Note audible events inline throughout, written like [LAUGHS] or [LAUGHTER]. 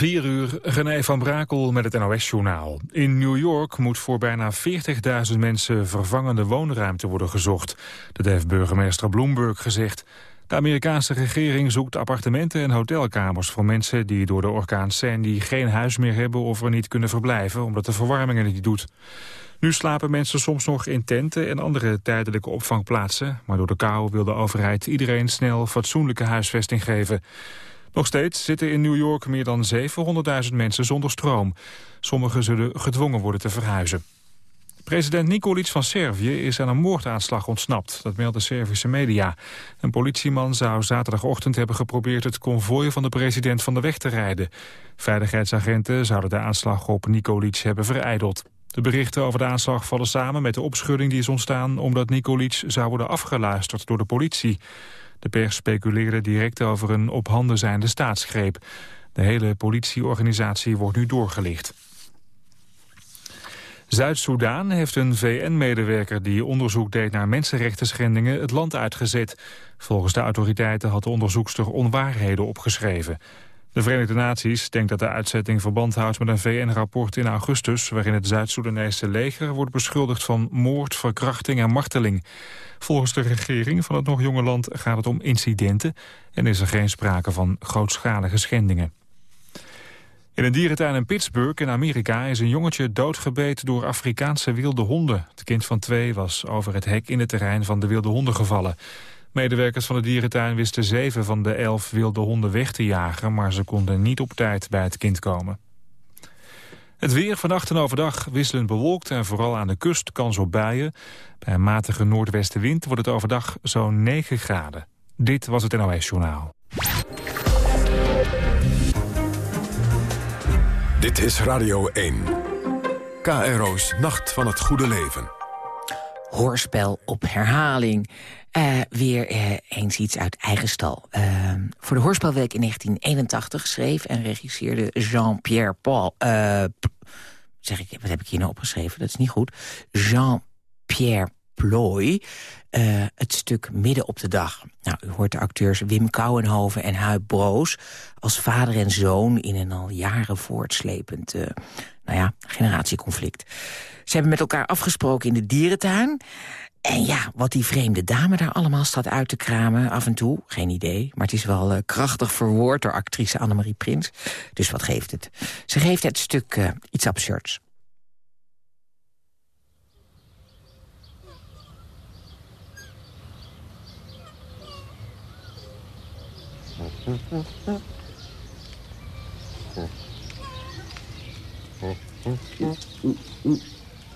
4 uur, René van Brakel met het NOS-journaal. In New York moet voor bijna 40.000 mensen vervangende woonruimte worden gezocht. Dat heeft burgemeester Bloomberg gezegd. De Amerikaanse regering zoekt appartementen en hotelkamers voor mensen die door de orkaan Sandy geen huis meer hebben of er niet kunnen verblijven omdat de verwarming er niet doet. Nu slapen mensen soms nog in tenten en andere tijdelijke opvangplaatsen, maar door de kou wil de overheid iedereen snel fatsoenlijke huisvesting geven. Nog steeds zitten in New York meer dan 700.000 mensen zonder stroom. Sommigen zullen gedwongen worden te verhuizen. President Nikolic van Servië is aan een moordaanslag ontsnapt. Dat melden Servische media. Een politieman zou zaterdagochtend hebben geprobeerd... het konvooi van de president van de weg te rijden. Veiligheidsagenten zouden de aanslag op Nikolic hebben vereideld. De berichten over de aanslag vallen samen met de opschudding die is ontstaan... omdat Nikolic zou worden afgeluisterd door de politie. De pers speculeerde direct over een op handen zijnde staatsgreep. De hele politieorganisatie wordt nu doorgelicht. Zuid-Soedan heeft een VN-medewerker die onderzoek deed naar mensenrechten het land uitgezet. Volgens de autoriteiten had de onderzoekster onwaarheden opgeschreven. De Verenigde Naties denkt dat de uitzetting verband houdt met een VN-rapport in augustus... waarin het Zuid-Soedanese leger wordt beschuldigd van moord, verkrachting en marteling. Volgens de regering van het nog jonge land gaat het om incidenten... en is er geen sprake van grootschalige schendingen. In een dierentuin in Pittsburgh in Amerika is een jongetje doodgebeten door Afrikaanse wilde honden. Het kind van twee was over het hek in het terrein van de wilde honden gevallen. Medewerkers van de dierentuin wisten zeven van de elf wilde honden weg te jagen... maar ze konden niet op tijd bij het kind komen. Het weer vannacht en overdag wisselend bewolkt en vooral aan de kust kans op buien. Bij een matige noordwestenwind wordt het overdag zo'n 9 graden. Dit was het NOS Journaal. Dit is Radio 1. KRO's Nacht van het Goede Leven. Hoorspel op herhaling. Uh, weer uh, eens iets uit eigen stal. Uh, voor de Hoorspelweek in 1981 schreef en regisseerde Jean-Pierre Paul... zeg ik, wat heb ik hier nou opgeschreven? Dat is niet goed. Jean-Pierre Ploy, het stuk Midden op de Dag. Nou, u hoort de acteurs Wim Kouwenhoven en Huib Broos... als vader en zoon in een al jaren voortslepend nou ja, generatieconflict. Ze hebben met elkaar afgesproken in de dierentuin... En ja, wat die vreemde dame daar allemaal staat uit te kramen, af en toe, geen idee. Maar het is wel uh, krachtig verwoord door actrice Annemarie Prins. Dus wat geeft het? Ze geeft het stuk uh, iets absurds.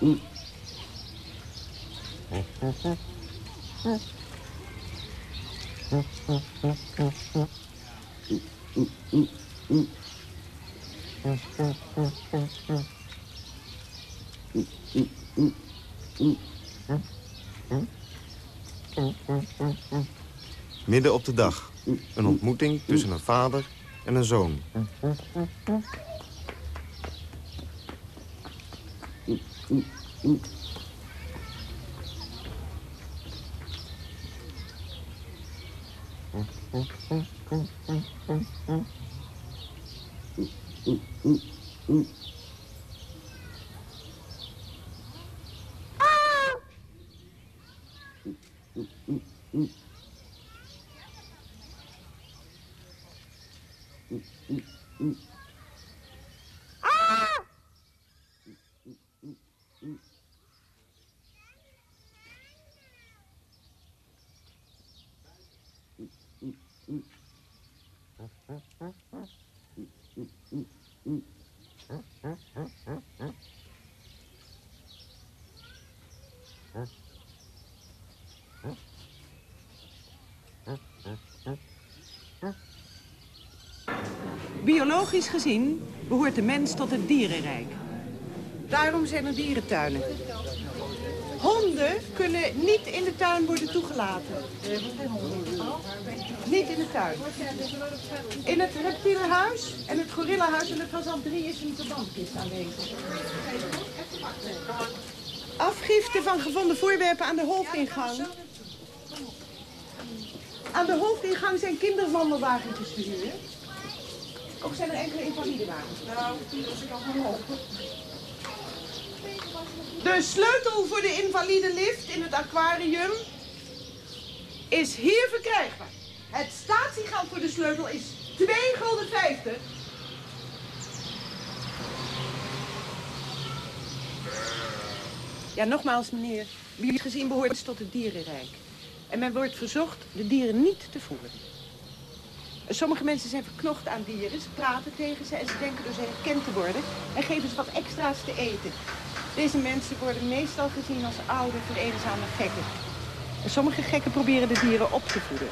[LAUGHS] Midden op de dag. Een ontmoeting tussen een vader en een zoon. ううううううううう Gezien behoort de mens tot het dierenrijk. Daarom zijn er dierentuinen. Honden kunnen niet in de tuin worden toegelaten. Niet in de tuin. In het reptielenhuis en het gorillahuis en het fazant 3 is een verbandkist aanwezig. Afgifte van gevonden voorwerpen aan de hoofdingang. Aan de hoofdingang zijn kinderwandelwagentjes verhuurd. Of zijn er enkele invalidewagens? Nou, als ik maar hopen. De sleutel voor de invalide lift in het aquarium is hier verkrijgbaar. Het statiegeld voor de sleutel is 2 gulden 50. Ja, nogmaals, meneer. Wie gezien behoort tot het dierenrijk. En men wordt verzocht de dieren niet te voeren. Sommige mensen zijn verknocht aan dieren. Ze praten tegen ze en ze denken door ze herkend te worden. En geven ze wat extra's te eten. Deze mensen worden meestal gezien als oude, vereenzame gekken. En sommige gekken proberen de dieren op te voeden.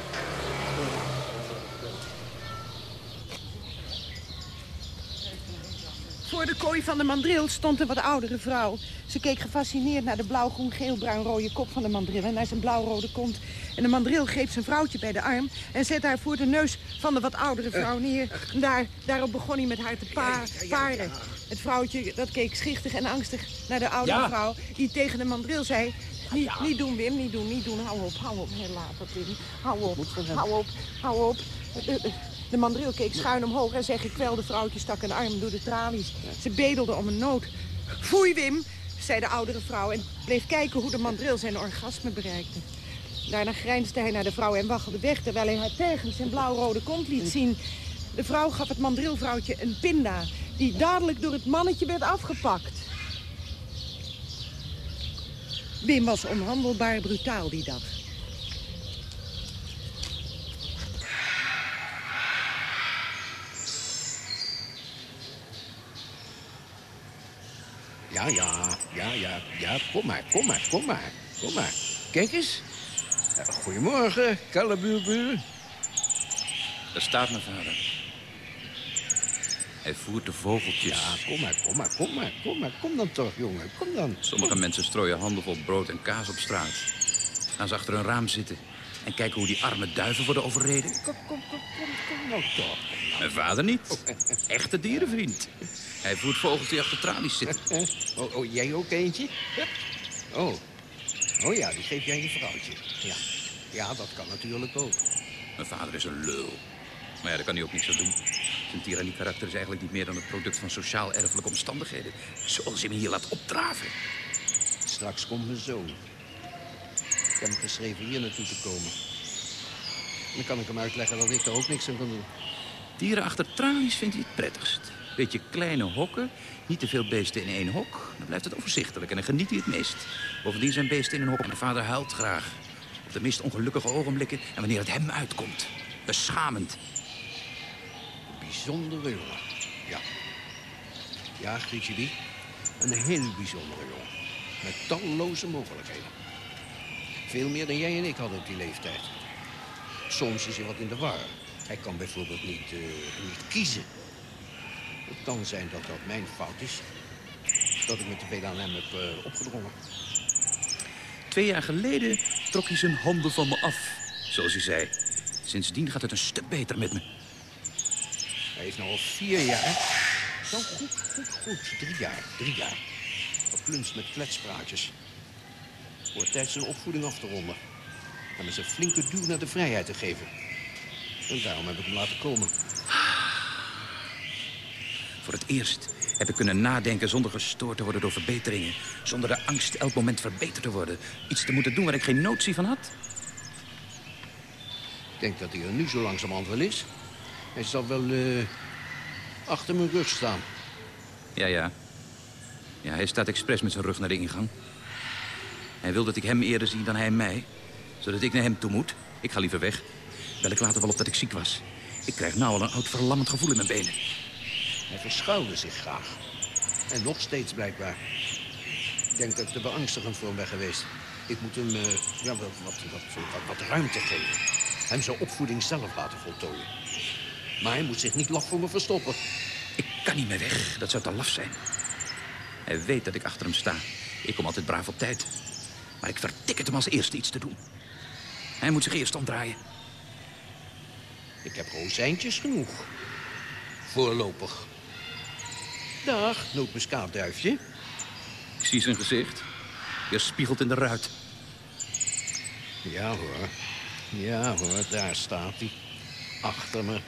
Voor de kooi van de mandril stond een wat oudere vrouw. Ze keek gefascineerd naar de blauw-groen-geel-bruin-rode kop van de mandril... en naar zijn blauw-rode kont. En de mandril greep zijn vrouwtje bij de arm... en zette haar voor de neus van de wat oudere vrouw neer. En daar, daarop begon hij met haar te pa paren. Het vrouwtje dat keek schichtig en angstig naar de oudere vrouw... die tegen de mandril zei... Niet, niet doen, Wim, niet doen, niet doen. Hou op, hou op. Dat, Wim. Hou op, hou op, hou op. De, de, de mandril keek schuin omhoog en zei gekwelde vrouwtje stak een arm door de tralies. Ze bedelde om een nood. Foei, Wim, zei de oudere vrouw en bleef kijken hoe de mandril zijn orgasme bereikte. Daarna grijnsde hij naar de vrouw en waggelde weg... terwijl hij haar tergend zijn blauw-rode kont liet zien. De vrouw gaf het mandrilvrouwtje een pinda... die dadelijk door het mannetje werd afgepakt. Wim was onhandelbaar brutaal die dag. Ja, ja, ja, ja, ja. Kom maar, kom maar, kom maar. Kom maar. Kijk eens. Goedemorgen, Kallebuurbuur. Daar staat mijn vader. Hij voert de vogeltjes. Ja, kom maar, kom maar, kom maar, kom maar. Kom dan toch, jongen. Kom dan. Sommige mensen strooien handenvol brood en kaas op straat. Gaan ze achter een raam zitten en kijken hoe die arme duiven worden overreden. Kom, kom, kom, kom, kom nou toch. Mijn vader niet. Echte dierenvriend. Hij voert vogels die achter tralies zitten. [LAUGHS] Oh, oh, jij ook eentje? Oh. Oh ja, die geef jij je vrouwtje. Ja. Ja, dat kan natuurlijk ook. Mijn vader is een lul. Maar ja, daar kan hij ook niks aan doen. Zijn tirannie-karakter is eigenlijk niet meer dan het product van sociaal-erfelijke omstandigheden. Zoals hij me hier laat opdraven. Straks komt mijn zoon. Ik heb hem geschreven hier naartoe te komen. En dan kan ik hem uitleggen dat ik er ook niks aan kan doen. Dieren achter tralies vindt hij het prettigst. Beetje kleine hokken, niet te veel beesten in één hok. Dan blijft het overzichtelijk en dan geniet hij het meest. Bovendien zijn beesten in een hok mijn vader huilt graag. Op de meest ongelukkige ogenblikken en wanneer het hem uitkomt. Beschamend. Bijzondere jongen. Ja. Ja, Grietje die. Een heel bijzondere jongen. Met talloze mogelijkheden. Veel meer dan jij en ik hadden op die leeftijd. Soms is hij wat in de war. Hij kan bijvoorbeeld niet, eh, niet kiezen. Het kan zijn dat dat mijn fout is. Dat ik me te veel aan hem heb eh, opgedrongen. Twee jaar geleden trok hij zijn handen van me af. Zoals hij zei. Sindsdien gaat het een stuk beter met me. Hij is nu al vier jaar. Zo goed, goed, goed. Drie jaar, drie jaar. Verplunst met kletspraatjes. Wordt tijd zijn opvoeding af te ronden. En met zijn flinke duw naar de vrijheid te geven. En daarom heb ik hem laten komen. Voor het eerst heb ik kunnen nadenken zonder gestoord te worden door verbeteringen. Zonder de angst elk moment verbeterd te worden. Iets te moeten doen waar ik geen notie van had. Ik denk dat hij er nu zo langzamerhand wel is. Hij zal wel eh, achter mijn rug staan. Ja, ja. Ja, hij staat expres met zijn rug naar de ingang. Hij wil dat ik hem eerder zie dan hij mij. Zodat ik naar hem toe moet. Ik ga liever weg. Bel ik later wel op dat ik ziek was. Ik krijg nou al een oud verlammend gevoel in mijn benen. Hij verschuilde zich graag. En nog steeds blijkbaar. Ik denk dat ik te beangstigend voor hem ben geweest. Ik moet hem eh, ja, wat, wat, wat, wat, wat ruimte geven. Hem zijn opvoeding zelf laten voltooien. Maar hij moet zich niet laf voor me verstoppen. Ik kan niet meer weg. Dat zou te laf zijn. Hij weet dat ik achter hem sta. Ik kom altijd braaf op tijd. Maar ik vertik het hem als eerste iets te doen. Hij moet zich eerst omdraaien. Ik heb rozijntjes genoeg. Voorlopig. Dag, nootmuskaatduifje. Ik zie zijn gezicht. Je spiegelt in de ruit. Ja hoor. Ja hoor, daar staat hij. Achter me.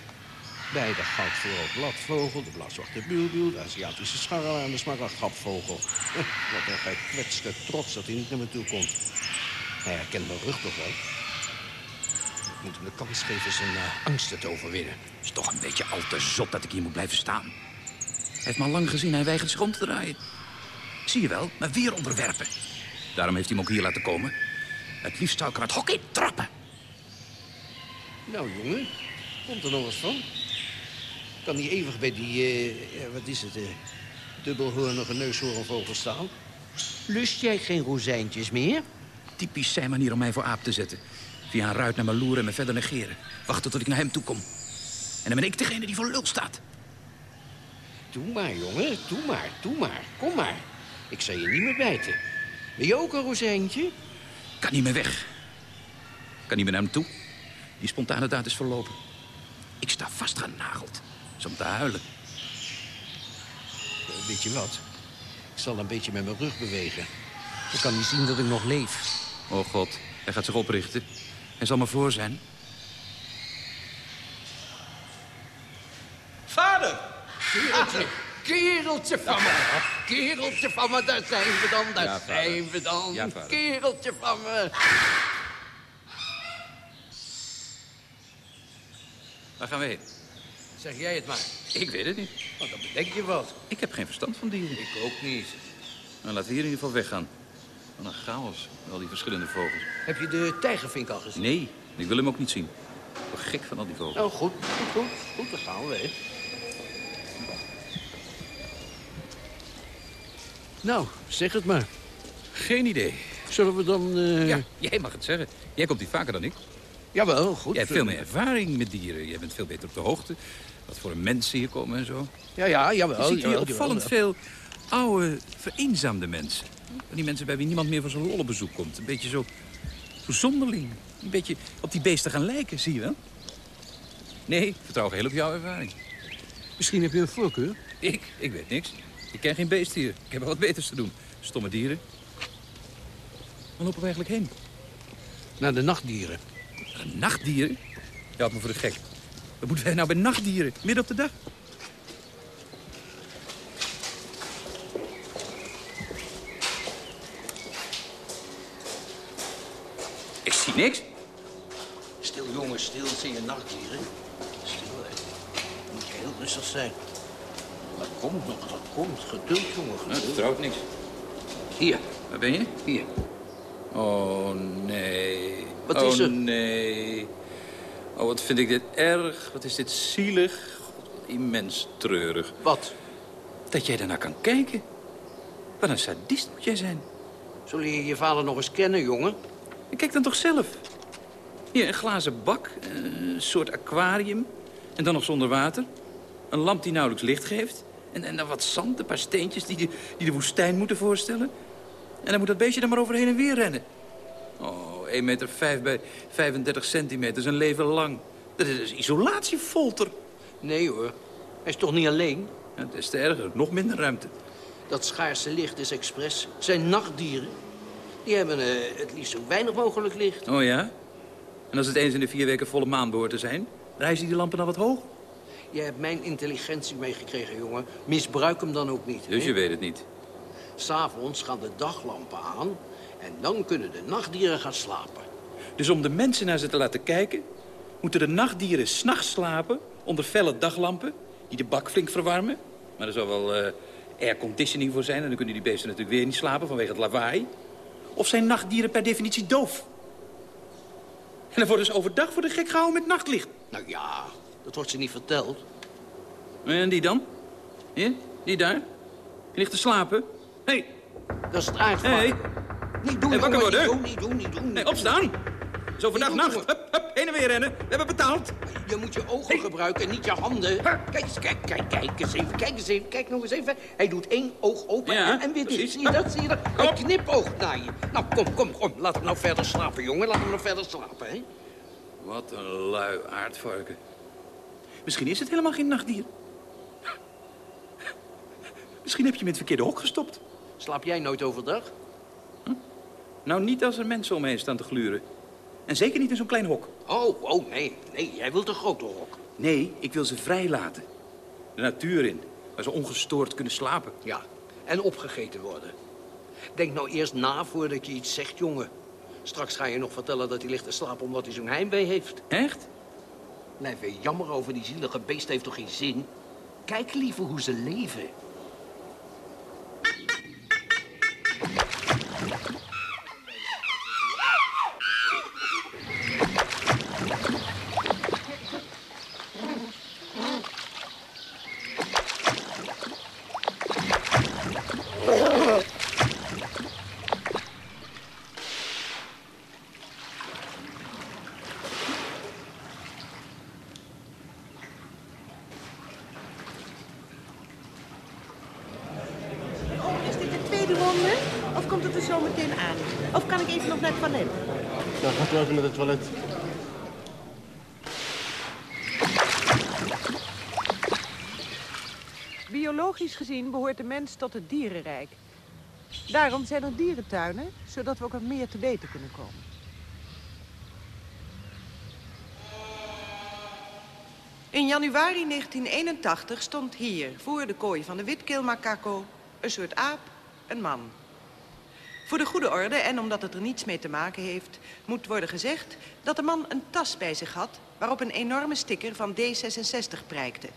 Bij de goudvoorl bladvogel, de bladzwarte builbuil, de Aziatische scharrelaar en de smaragdgrapvogel. Wat een gekwetste trots dat hij niet naar me toe komt. Hij herkent mijn rug toch wel. Ik moet hem de kans geven zijn uh, angsten te overwinnen. is toch een beetje al te zot dat ik hier moet blijven staan. Hij heeft me al lang gezien, hij weigert zich om te draaien. Zie je wel, maar weer onderwerpen. Daarom heeft hij me ook hier laten komen. Het liefst zou ik er het hok in trappen. Nou, jongen, komt er nog eens van? Kan niet eeuwig bij die, eh, ja, wat is het, eh, dubbelhoornige neushoornvogel staan? Lust jij geen rozijntjes meer? Typisch zijn manier om mij voor aap te zetten. Via een ruit naar mijn loer en me verder negeren. Wachten tot ik naar hem toe kom. En dan ben ik degene die voor lul staat. Doe maar, jongen, doe maar, doe maar. Kom maar. Ik zal je niet meer bijten. Wil je ook een rozijntje? Kan niet meer weg. Kan niet meer naar hem toe. Die spontane daad is verlopen. Ik sta vastgenageld. Is om te huilen. Eh, Weet je wat? Ik zal een beetje met mijn rug bewegen. Dan kan hij zien dat ik nog leef. Oh god, hij gaat zich oprichten. Hij zal me voor zijn. Vader! Kereltje, kereltje van me. Kereltje van me, daar zijn we dan, daar Ja, zijn we dan. Ja, kereltje van me. Waar gaan we heen? Zeg jij het maar. Ik weet het niet. Want dan bedenk je wat. Ik heb geen verstand van dieren. Ik ook niet. Nou, laten we hier in ieder geval weggaan. Wat een chaos, met al die verschillende vogels. Heb je de tijgervink al gezien? Nee, ik wil hem ook niet zien. Ik word gek van al die vogels. Nou, goed, goed, goed. Goed, dan gaan we. Nou, zeg het maar. Geen idee. Zullen we dan... eh, Ja, jij mag het zeggen. Jij komt hier vaker dan ik. Jawel, goed. Jij hebt veel meer ervaring met dieren. Jij bent veel beter op de hoogte. Wat voor mensen hier komen en zo. Ja, ja, Je jawel. ziet hier jawel, opvallend jawel. veel oude, vereenzaamde mensen. Die mensen bij wie niemand meer voor zo'n bezoek komt. Een beetje zo, zo zonderling. Een beetje op die beesten gaan lijken, zie je wel? Nee, ik vertrouw geheel op jouw ervaring. Misschien heb je een voorkeur. Ik? Ik weet niks. Ik ken geen beest hier. Ik heb wel wat beters te doen. Stomme dieren. Waar lopen we eigenlijk heen? Naar de nachtdieren. Nachtdieren? Je houdt me voor de gek. Wat moeten wij nou bij nachtdieren? Midden op de dag? Ik zie niks. Stil, jongen, stil. Zie je nachtdieren? Stil, hè. Moet je heel rustig zijn. Dat komt nog, dat komt. Geduld, jongen, Nou, geduld. dat vertrouwt niks. Hier, Waar ben je? hier. Oh, nee. Wat oh, is er? nee. Oh, wat vind ik dit erg. Wat is dit zielig. God, wat immens treurig. Wat? Dat jij daarnaar kan kijken. Wat een sadist moet jij zijn. Zul je je vader nog eens kennen, jongen? En Kijk dan toch zelf. Hier, een glazen bak, een soort aquarium. En dan nog zonder water. Een lamp die nauwelijks licht geeft. En, en dan wat zand, een paar steentjes die de, die de woestijn moeten voorstellen. En dan moet dat beestje dan maar overheen en weer rennen. Oh, 1 meter 5 bij 35 centimeter, zijn leven lang. Dat is isolatiefolter. Nee, hoor. Hij is toch niet alleen? Ja, dat is te erger, nog minder ruimte. Dat schaarse licht is expres. Het zijn nachtdieren. Die hebben eh, het liefst zo weinig mogelijk licht. Oh ja? En als het eens in de vier weken volle maan behoort te zijn... rijzen die lampen dan wat hoog? Je hebt mijn intelligentie meegekregen, jongen. Misbruik hem dan ook niet. Dus hè? je weet het niet. S'avonds gaan de daglampen aan... en dan kunnen de nachtdieren gaan slapen. Dus om de mensen naar ze te laten kijken... moeten de nachtdieren s'nachts slapen onder felle daglampen... die de bak flink verwarmen. Maar er zal wel eh airconditioning voor zijn... en dan kunnen die beesten natuurlijk weer niet slapen vanwege het lawaai. Of zijn nachtdieren per definitie doof? En dan worden ze overdag voor de gek gehouden met nachtlicht. Nou ja, dat wordt ze niet verteld. En die dan? Hier, die daar? Die ligt te slapen. Hé, hey, Dat is het aardvark. hé, Niet doen, Hey, wakker jongen, worden. niet doen, niet doen, niet doen. hey, opstaan. Nee, doe, nacht. Hup, hup, heen en weer rennen. We hebben betaald. Je moet je ogen gebruiken en niet je handen. Kijk eens, kijk, kijk, kijk eens even, kijk eens even, kijk nog eens even. Hij doet één oog open Ja, en, en weer dicht. Zie je dat, zie je dat? Hij knipoogt naar je. Nou, kom, kom, kom. Laat hem nou verder slapen, jongen. Laat hem nou verder slapen, hè. Wat een lui aardvarken. Misschien is het helemaal geen nachtdier. Misschien heb je hem in het verkeerde hok gestopt. Slaap jij nooit overdag? Nou, niet als er mensen omheen staan te gluren. En zeker niet in zo'n klein hok. Oh, oh, nee, nee. Jij wilt een grote hok. Nee, ik wil ze vrijlaten. De natuur in, waar ze ongestoord kunnen slapen. Ja, en opgegeten worden. Denk nou eerst na voordat je iets zegt, jongen. Straks ga je nog vertellen dat hij ligt te slapen omdat hij zo'n heimwee heeft. Echt? Blijven jammer over die zielige beest heeft toch geen zin? Kijk liever hoe ze leven. Is dit de tweede ronde? Of komt het er zo meteen aan? Of kan ik even nog naar het toilet? Dan gaat u even naar het toilet. Biologisch gezien behoort de mens tot het dierenrijk. Daarom zijn er dierentuinen, zodat we ook wat meer te weten kunnen komen. In januari 1981 stond hier, voor de kooi van de witkeelmakako, een soort aap, een man. Voor de goede orde en omdat het er niets mee te maken heeft... moet worden gezegd dat de man een tas bij zich had... waarop een enorme sticker van D66 prijkte.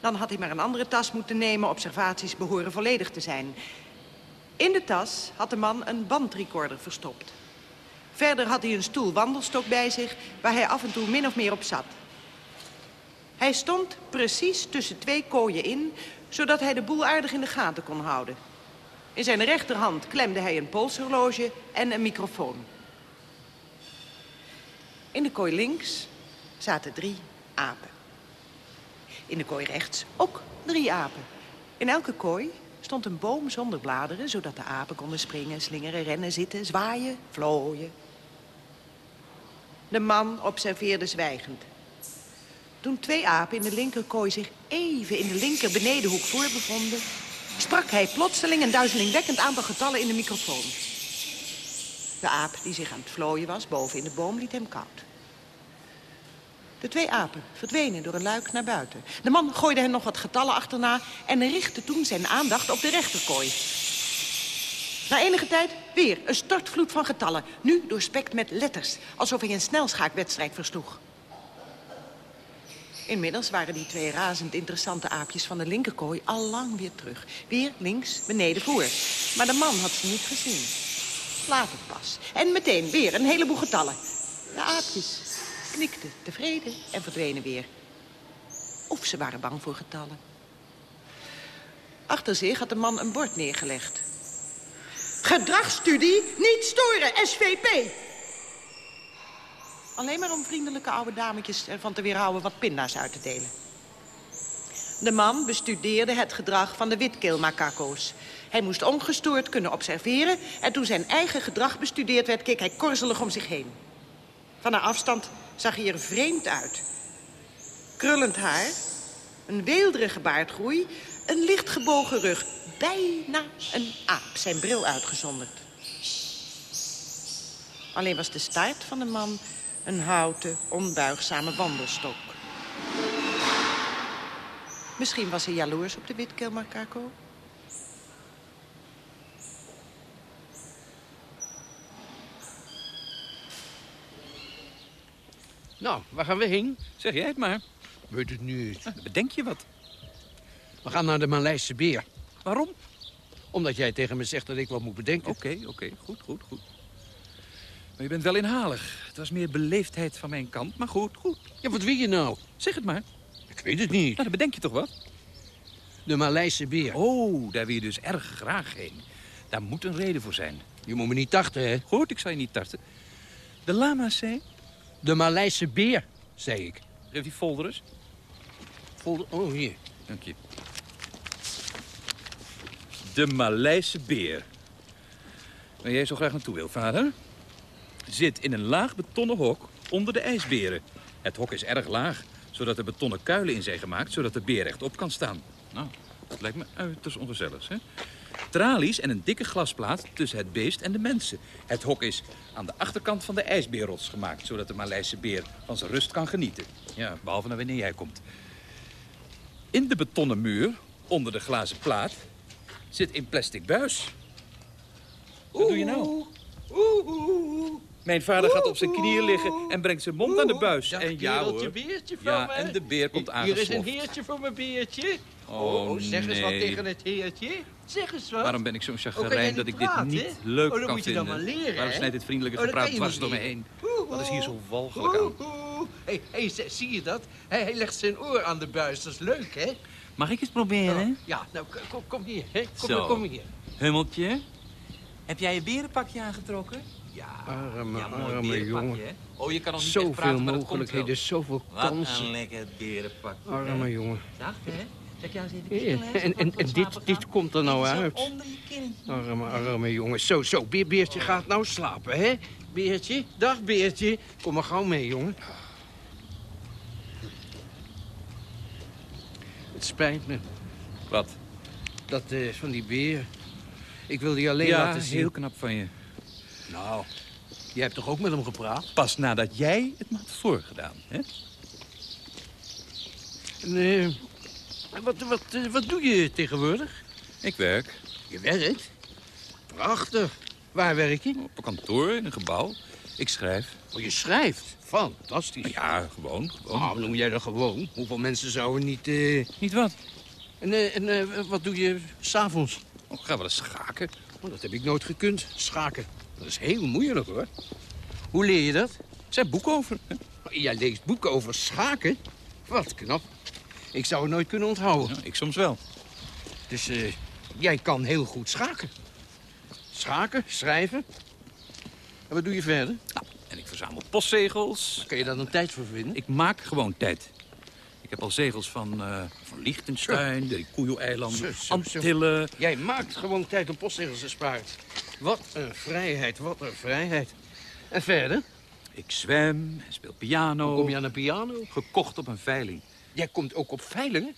Dan had hij maar een andere tas moeten nemen. Observaties behoren volledig te zijn. In de tas had de man een bandrecorder verstopt. Verder had hij een stoel wandelstok bij zich... waar hij af en toe min of meer op zat. Hij stond precies tussen twee kooien in... zodat hij de boel aardig in de gaten kon houden. In zijn rechterhand klemde hij een polshorloge en een microfoon. In de kooi links zaten drie apen. In de kooi rechts ook drie apen. In elke kooi stond een boom zonder bladeren... zodat de apen konden springen, slingeren, rennen, zitten, zwaaien, vlooien. De man observeerde zwijgend. Toen twee apen in de linkerkooi zich even in de linker benedenhoek voorbevonden... sprak hij plotseling een duizelingwekkend aantal getallen in de microfoon. De aap die zich aan het vlooien was, boven in de boom, liet hem koud. De twee apen verdwenen door een luik naar buiten. De man gooide hen nog wat getallen achterna... en richtte toen zijn aandacht op de rechterkooi. Na enige tijd weer een stortvloed van getallen. Nu doorspekt met letters, alsof hij een snelschaakwedstrijd versloeg. Inmiddels waren die twee razend interessante aapjes van de linkerkooi al lang weer terug. Weer links, beneden voor. Maar de man had ze niet gezien. Later pas. En meteen weer een heleboel getallen. De aapjes knikten tevreden en verdwenen weer. Of ze waren bang voor getallen. Achter zich had de man een bord neergelegd. Gedragsstudie, niet storen, SVP. Alleen maar om vriendelijke oude dametjes ervan te weerhouden wat pinda's uit te delen. De man bestudeerde het gedrag van de witkeelmakako's. Hij moest ongestoord kunnen observeren... en toen zijn eigen gedrag bestudeerd werd, keek hij korzelig om zich heen. Van een afstand zag hij er vreemd uit. Krullend haar, een weelderige baardgroei, een licht gebogen rug. Bijna een aap, zijn bril uitgezonderd. Alleen was de staart van de man een houten, onbuigzame wandelstok. Misschien was hij jaloers op de witkeelmakako. Nou, waar gaan we heen? Zeg jij het maar. Weet het niet. Ah, Bedenk je wat? We gaan naar de Maleise beer. Waarom? Omdat jij tegen me zegt dat ik wat moet bedenken. Oké, oké. Goed, goed, goed. Maar je bent wel inhalig. Het was meer beleefdheid van mijn kant. Maar goed, goed. Ja, wat wil je nou? Zeg het maar. Ik weet het niet. Nou, dan bedenk je toch wat? De Maleise beer. Oh, daar wil je dus erg graag heen. Daar moet een reden voor zijn. Je moet me niet tarten, hè? Goed, ik zal je niet tarten. De lama's zei... De Maleise beer, zei ik. Geef die folder eens. Folder, oh, hier. Dank je. De Maleise beer. Waar jij zo graag naartoe wil, vader? Zit in een laag betonnen hok onder de ijsberen. Het hok is erg laag, zodat er betonnen kuilen in zijn gemaakt... zodat de beer rechtop kan staan. Nou, dat lijkt me uiterst ongezellig, hè? tralies en een dikke glasplaat tussen het beest en de mensen. Het hok is aan de achterkant van de ijsbeerrots gemaakt... zodat de Maleise beer van zijn rust kan genieten. Ja, behalve naar wanneer jij komt. In de betonnen muur, onder de glazen plaat, zit een plastic buis. Wat doe je nou? Mijn vader gaat op zijn knieën liggen en brengt zijn mond aan de buis. En ja hoor. beertje van Ja, me. en de beer komt Hier is een aangesloft. heertje voor mijn beertje. Oh, zeg eens wat tegen het heertje. Zeg eens wat. Waarom ben ik zo'n Oh, chagrijn dat ik dit niet leuk Oh, kan moet je dan vinden? maar leren, Waarom snijdt dit vriendelijke Oh, gepraat dwars door me heen? Wat is hier zo walgelijk aan? Hey, hey, zie- je dat? Hij, hij legt zijn oor aan de buis. Dat is leuk, hè? Mag ik eens proberen? Oh, ja, nou, kom, kom hier, hè? Kom, Zo. kom hier. Hummeltje, heb jij je berenpakje aangetrokken? Ja, Arme, ja, mooi arme jongen. hè? Oh, je kan nog niet echt Zoveel praten, maar dat komt mogelijkheden, wel. zoveel Wat kansen. een lekker berenpakje. Arme hè? jongen. Zacht, hè? Zeg jou eens even Ja, en- en- wat en dit- dit komt er nou uit. onder je kin. Arme, arme jongen. Zo, zo. Beer, beertje gaat nou slapen, hè? Beertje. Dag, Beertje. Kom maar gauw mee, jongen. Het spijt me. Wat? Dat eh, van die beer. Ik wilde je alleen Ja, laten zien. heel knap van je. Nou, jij hebt toch ook met hem gepraat? Pas nadat jij het me had voorgedaan, hè? En, eh, wat, wat, wat doe je tegenwoordig? Ik werk Je werkt? Prachtig. Waar werk je? op een kantoor in een gebouw. Ik schrijf. Oh, je schrijft. Fantastisch. Ja, gewoon, gewoon. Oh, noem jij dat gewoon? Hoeveel mensen zouden niet... eh, Niet wat? En, eh, en eh, wat doe je s'avonds? Oh, ga wel eens schaken. Oh, dat heb ik nooit gekund, schaken. Dat is heel moeilijk, hoor. Hoe leer je dat? Zijn boeken over. Jij leest boeken over schaken? Wat knap. Ik zou het nooit kunnen onthouden. Ja, ik soms wel. Dus eh, jij kan heel goed schaken. Schaken, schrijven. En wat doe je verder? En ik verzamel postzegels. Kan je daar een tijd voor vinden? Ik maak gewoon tijd. Heb al zegels van, eh van Liechtenstein, de zo. Antillen. Jij maakt gewoon tijd om postzegels te sparen. Wat een vrijheid, wat een vrijheid. En verder? Ik zwem, speel piano. Kom je aan een piano? Gekocht op een veiling. Jij komt ook op veilingen?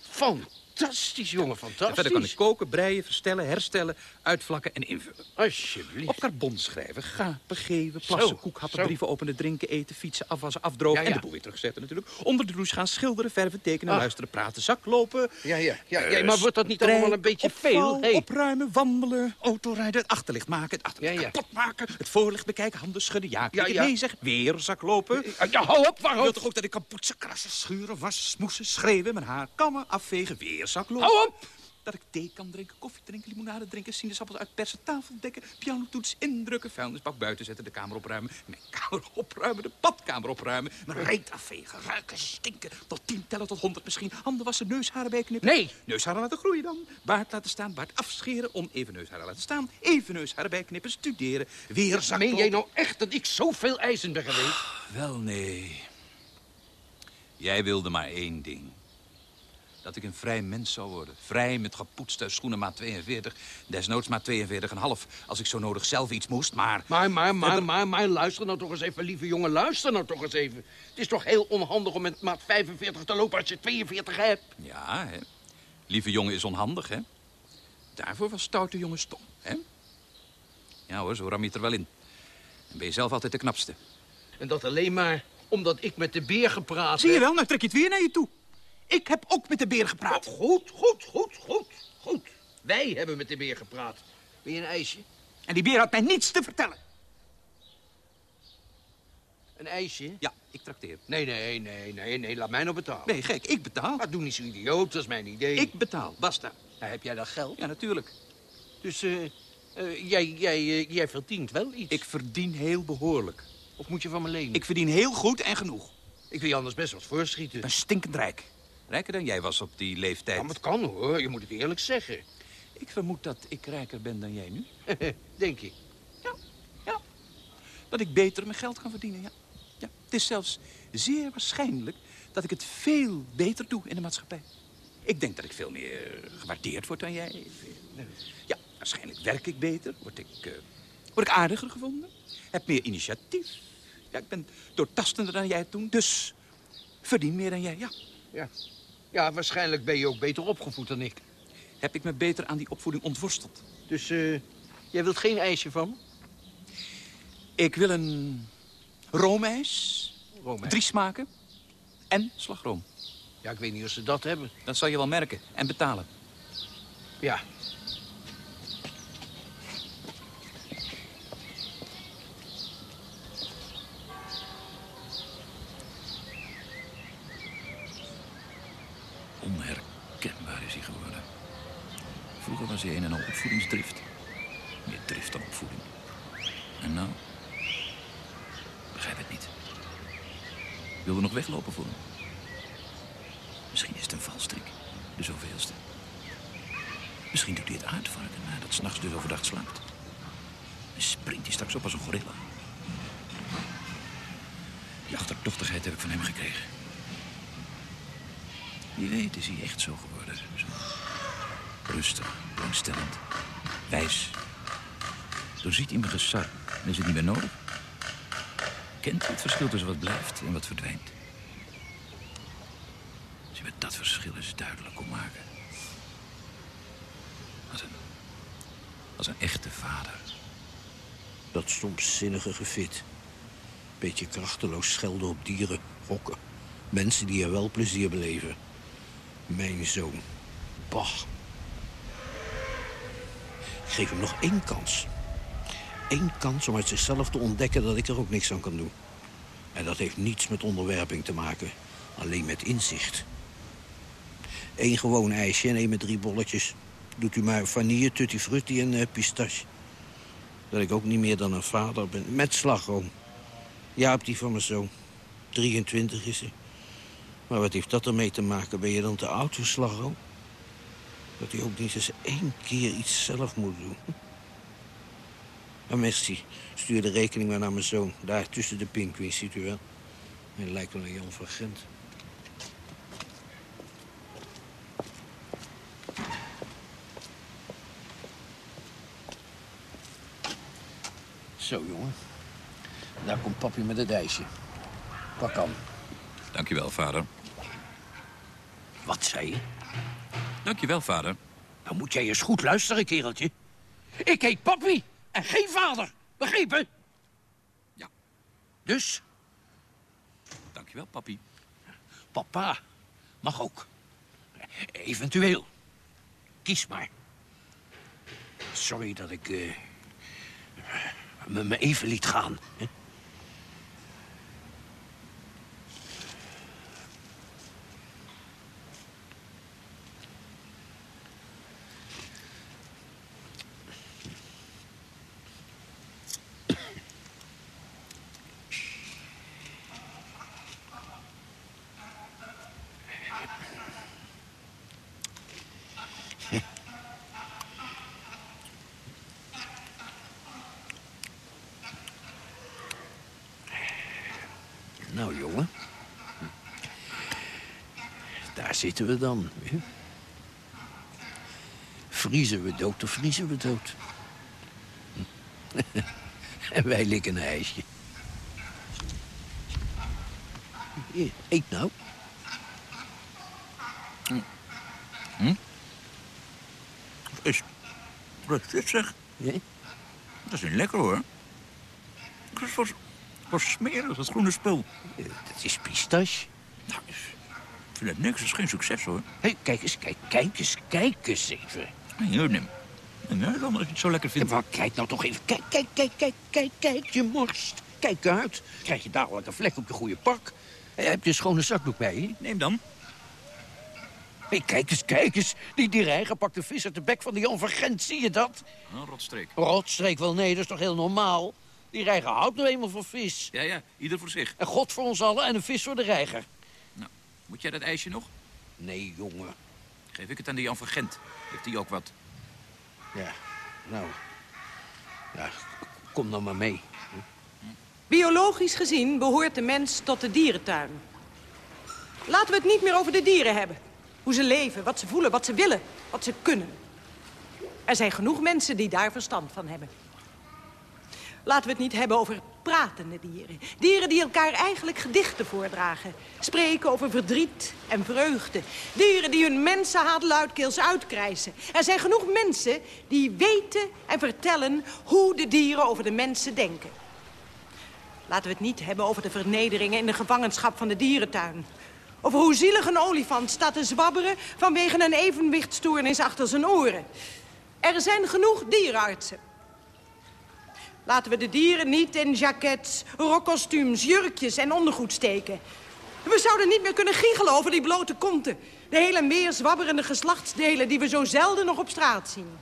Fantastisch, jongen, En fantastisch. verder kan ik koken, breien, verstellen, herstellen, uitvlakken en invullen. Alsjeblieft. Op carbon schrijven, gapen, geven, plassen, Zo, koekhappen, zo. brieven openen, drinken, eten, fietsen, afwassen, afdrogen... Ja, en de boel weer terugzetten natuurlijk. Onder de douche gaan schilderen, verven, tekenen, Ah. luisteren, praten, zaklopen... Ja, ja, ja, eh, ja maar wordt dat niet allemaal een beetje veel? Hey. Opruimen, wandelen, autorijden, het achterlicht maken, het achterlicht Ja, ja. kapot maken... het voorlicht bekijken, handen schudden, ja, Ja, ja, nee zeg, weer zaklopen... Ja, hou op, Je waarom? wilt toch ook dat ik kan poetsen, krassen, schuren, wassen, smoesen, schreeuwen... mijn haar kammen, afvegen, weer Hou op! Dat ik thee kan drinken, koffie drinken, limonade drinken, sinaasappels uitpersen, tafel dekken, pianotoets indrukken, vuilnisbak buiten zetten, de kamer opruimen, mijn kamer opruimen, de badkamer opruimen, mijn reet afvegen, ruiken, stinken, tot tien tellen, tot honderd misschien, handen wassen, neusharen bijknippen. Nee. Neusharen laten groeien dan, baard laten staan, baard afscheren, oneven neusharen laten staan, even neusharen bijknippen, studeren, weer. Meen jij nou echt dat ik zoveel eisen ben geweest? Wel, nee. Jij wilde maar één ding. Dat ik een vrij mens zou worden. Vrij met gepoetste schoenen maat 42. Desnoods maat 42,5. Als ik zo nodig zelf iets moest, maar... Maar, maar, maar, Verder- maar, maar, luister nou toch eens even, lieve jongen, luister nou toch eens even. Het is toch heel onhandig om met maat 45 te lopen als je 42 hebt? Ja, hè. Lieve jongen is onhandig, hè. Daarvoor was stoute jongen stom, hè. Ja hoor, zo ram je het er wel in. En ben je zelf altijd de knapste. En dat alleen maar omdat ik met de beer gepraat Zie je heb. wel, nou trek je het weer naar je toe. Ik heb ook met de beer gepraat. Oh, goed, goed, goed, goed, goed. Wij hebben met de beer gepraat. Wil je een ijsje? En die beer had mij niets te vertellen. Een ijsje? Ja, ik trakteer. Nee, nee, nee, nee, nee, laat mij nou betalen. Nee, gek, ik betaal. Maar doe niet zo idioot, dat is mijn idee. Ik betaal, basta. Nou, heb jij dat geld? Ja, natuurlijk. Dus eh, eh, jij, jij, eh, jij verdient wel iets. Ik verdien heel behoorlijk. Of moet je van me lenen? Ik verdien heel goed en genoeg. ik wil je anders best wat voorschieten. Ben stinkend rijk. Rijker dan jij was op die leeftijd. Ja, maar het kan hoor, je moet het eerlijk zeggen. Ik vermoed dat ik rijker ben dan jij nu. [LAUGHS] Denk je? Ja, ja. Dat ik beter mijn geld kan verdienen, ja. ja. Het is zelfs zeer waarschijnlijk dat ik het veel beter doe in de maatschappij. Ik denk dat ik veel meer eh, gewaardeerd word dan jij. Ja, waarschijnlijk werk ik beter. Word ik, eh, word ik aardiger gevonden. Heb meer initiatief. Ja, ik ben doortastender dan jij toen. Dus verdien meer dan jij, ja. Ja. Ja, waarschijnlijk ben je ook beter opgevoed dan ik. heb ik me beter aan die opvoeding ontworsteld. Dus eh, jij wilt geen ijsje van me? Ik wil een roomijs, Romein. drie smaken en slagroom. Ja, ik weet niet of ze dat hebben. Dat zal je wel merken en betalen. Ja. Onherkenbaar is hij geworden. Vroeger was hij een en al opvoedingsdrift. Meer drift dan opvoeding. En nou? Begrijp het niet. Wilde nog weglopen voor hem. Misschien is het een valstrik. De zoveelste. Misschien doet hij het uitvarken nadat s'nachts dus overdag slaapt. En springt hij straks op als een gorilla. Die achterdochtigheid heb ik van hem gekregen. Wie weet is hij echt zo geworden. Rustig, belangstellend, wijs. Doorziet hij mijn gesar en is het niet meer nodig. Kent het verschil tussen wat blijft en wat verdwijnt. Je met dat verschil eens duidelijk kon maken. Als een, als een echte vader. Dat stomzinnige gefit. Beetje krachteloos schelden op dieren, gokken. Mensen die er wel plezier beleven. Mijn zoon. Bah. Geef hem nog één kans. Eén kans om uit zichzelf te ontdekken dat ik er ook niks aan kan doen. En dat heeft niets met onderwerping te maken. Alleen met inzicht. Eén gewoon ijsje en één met drie bolletjes. Doet u maar vanille, tutti frutti en eh, pistache. Dat ik ook niet meer dan een vader ben. Met slagroom. Jaap, die van mijn zoon. 23 is hij. Maar wat heeft dat ermee te maken? Ben je dan te oud voor slagroom? Dat hij ook niet eens één keer iets zelf moet doen. Maar merci. Stuur de rekening maar naar mijn zoon. Daar tussen de pinguïns, ziet u wel. Hij lijkt wel een Jan van Gent. Zo, jongen. Daar komt papi met het ijsje. Pak aan. Dankjewel, vader. Wat zei je? Dankjewel, vader. Dan moet jij eens goed luisteren, kereltje. Ik heet papi en geen vader. Begrepen? Ja. Dus, Dankjewel, papi. papa mag ook. Eventueel. Kies maar. Sorry dat ik eh, me, me even liet gaan. Hè? Nou, jongen. Daar zitten we dan. hè? Vriezen we dood of vriezen we dood? [LAUGHS] en wij likken een ijsje. Hier, eet nou. Is, wat is dit zeg? Ja? Dat is niet lekker hoor. Dat is voor smerig, dat groene spul. Dat is pistache. Nou, is, ik vind het niks, dat is geen succes hoor. Hé, kijk eens, kijk, kijk eens, kijk eens even. Nee, neem. Nee, dan als je het zo lekker Ja, vindt. maar kijk nou toch even. Kijk, kijk, kijk, kijk, kijk, kijk, je morst. Kijk uit. Krijg je dadelijk een vlek op je goede pak. Heb je een schone zakdoek bij je? Neem dan. Hé, kijk eens, kijk eens. Die, die reiger pakt de vis uit de bek van die Jan. Zie je dat? Een rotstreek. Rotstreek wel, nee, dat is toch heel normaal? Die reiger houdt nou eenmaal van vis. Ja, ja, ieder voor zich. En God voor ons allen en een vis voor de reiger. Nou, moet jij dat ijsje nog? Nee, jongen. Geef ik het aan de Jan van Gent. Heeft die ook wat? Ja, nou. Ja, kom dan maar mee. Biologisch gezien behoort de mens tot de dierentuin. Laten we het niet meer over de dieren hebben. Hoe ze leven, wat ze voelen, wat ze willen, wat ze kunnen. Er zijn genoeg mensen die daar verstand van hebben. Laten we het niet hebben over pratende dieren. Dieren die elkaar eigenlijk gedichten voordragen. Spreken over verdriet en vreugde. Dieren die hun mensenhaat luidkeels uitkrijsen. Er zijn genoeg mensen die weten en vertellen hoe de dieren over de mensen denken. Laten we het niet hebben over de vernederingen in de gevangenschap van de dierentuin. Over hoe zielig een olifant staat te zwabberen vanwege een evenwichtstoornis achter zijn oren. Er zijn genoeg dierenartsen. Laten we de dieren niet in jackets, rokkostuums, jurkjes en ondergoed steken. We zouden niet meer kunnen giechelen over die blote konten. De hele meer zwabberende geslachtsdelen die we zo zelden nog op straat zien.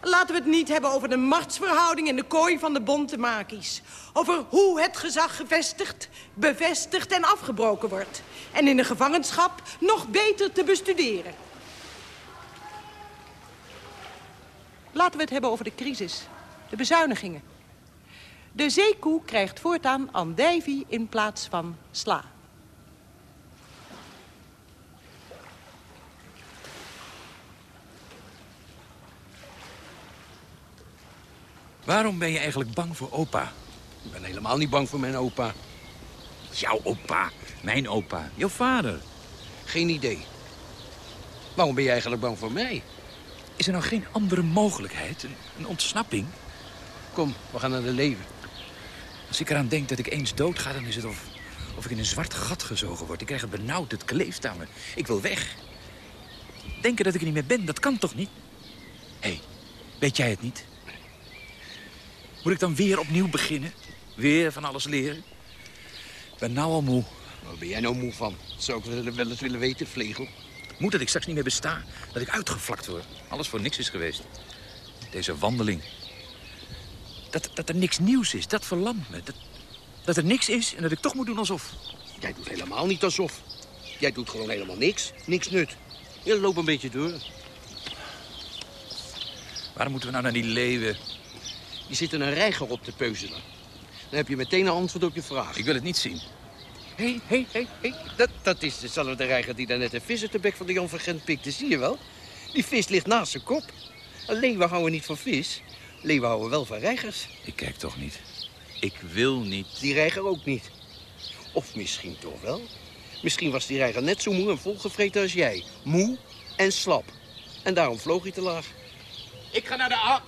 Laten we het niet hebben over de machtsverhouding in de kooi van de bonte makies. Over hoe het gezag gevestigd, bevestigd en afgebroken wordt. En in de gevangenschap nog beter te bestuderen. Laten we het hebben over de crisis, de bezuinigingen. De zeekoe krijgt voortaan andijvie in plaats van sla. Waarom ben je eigenlijk bang voor opa? Ik ben helemaal niet bang voor mijn opa. Jouw opa, mijn opa, jouw vader. Geen idee. Waarom ben je eigenlijk bang voor mij? Is er nou geen andere mogelijkheid? Een, een ontsnapping? Kom, we gaan naar de leven. Als ik eraan denk dat ik eens doodga, dan is het of, of ik in een zwart gat gezogen word. Ik krijg het benauwd, het kleeft aan me. Ik wil weg. Denken dat ik er niet meer ben, dat kan toch niet? Hé, hey, weet jij het niet? Moet ik dan weer opnieuw beginnen? Weer van alles leren? Ik ben nou al moe. Waar ben jij nou moe van? Dat zou ik wel eens willen weten, Vlegel. Moet dat ik straks niet meer besta? Dat ik uitgevlakt word? Alles voor niks is geweest. Deze wandeling. Dat, dat er niks nieuws is, dat verlamt me. Dat, dat er niks is en dat ik toch moet doen alsof. Jij doet helemaal niet alsof. Jij doet gewoon helemaal niks. Niks nut. Je loopt een beetje door. Waarom moeten we nou naar die leeuwen? Die zitten een reiger op te peuzelen. Dan heb je meteen een antwoord op je vraag. Ik wil het niet zien. Hé, hé, hé, hé. Dat, dat is dezelfde reiger die daar net een vis uit de bek van de Jan van Gent pikte. Zie je wel? Die vis ligt naast zijn kop. Alleen we houden niet van vis. Leeuwen houden wel van reigers. Ik kijk toch niet. Ik wil niet. Die reiger ook niet. Of misschien toch wel. Misschien was die reiger net zo moe en volgevreten als jij. Moe en slap. En daarom vloog hij te laag. Ik ga naar de aap.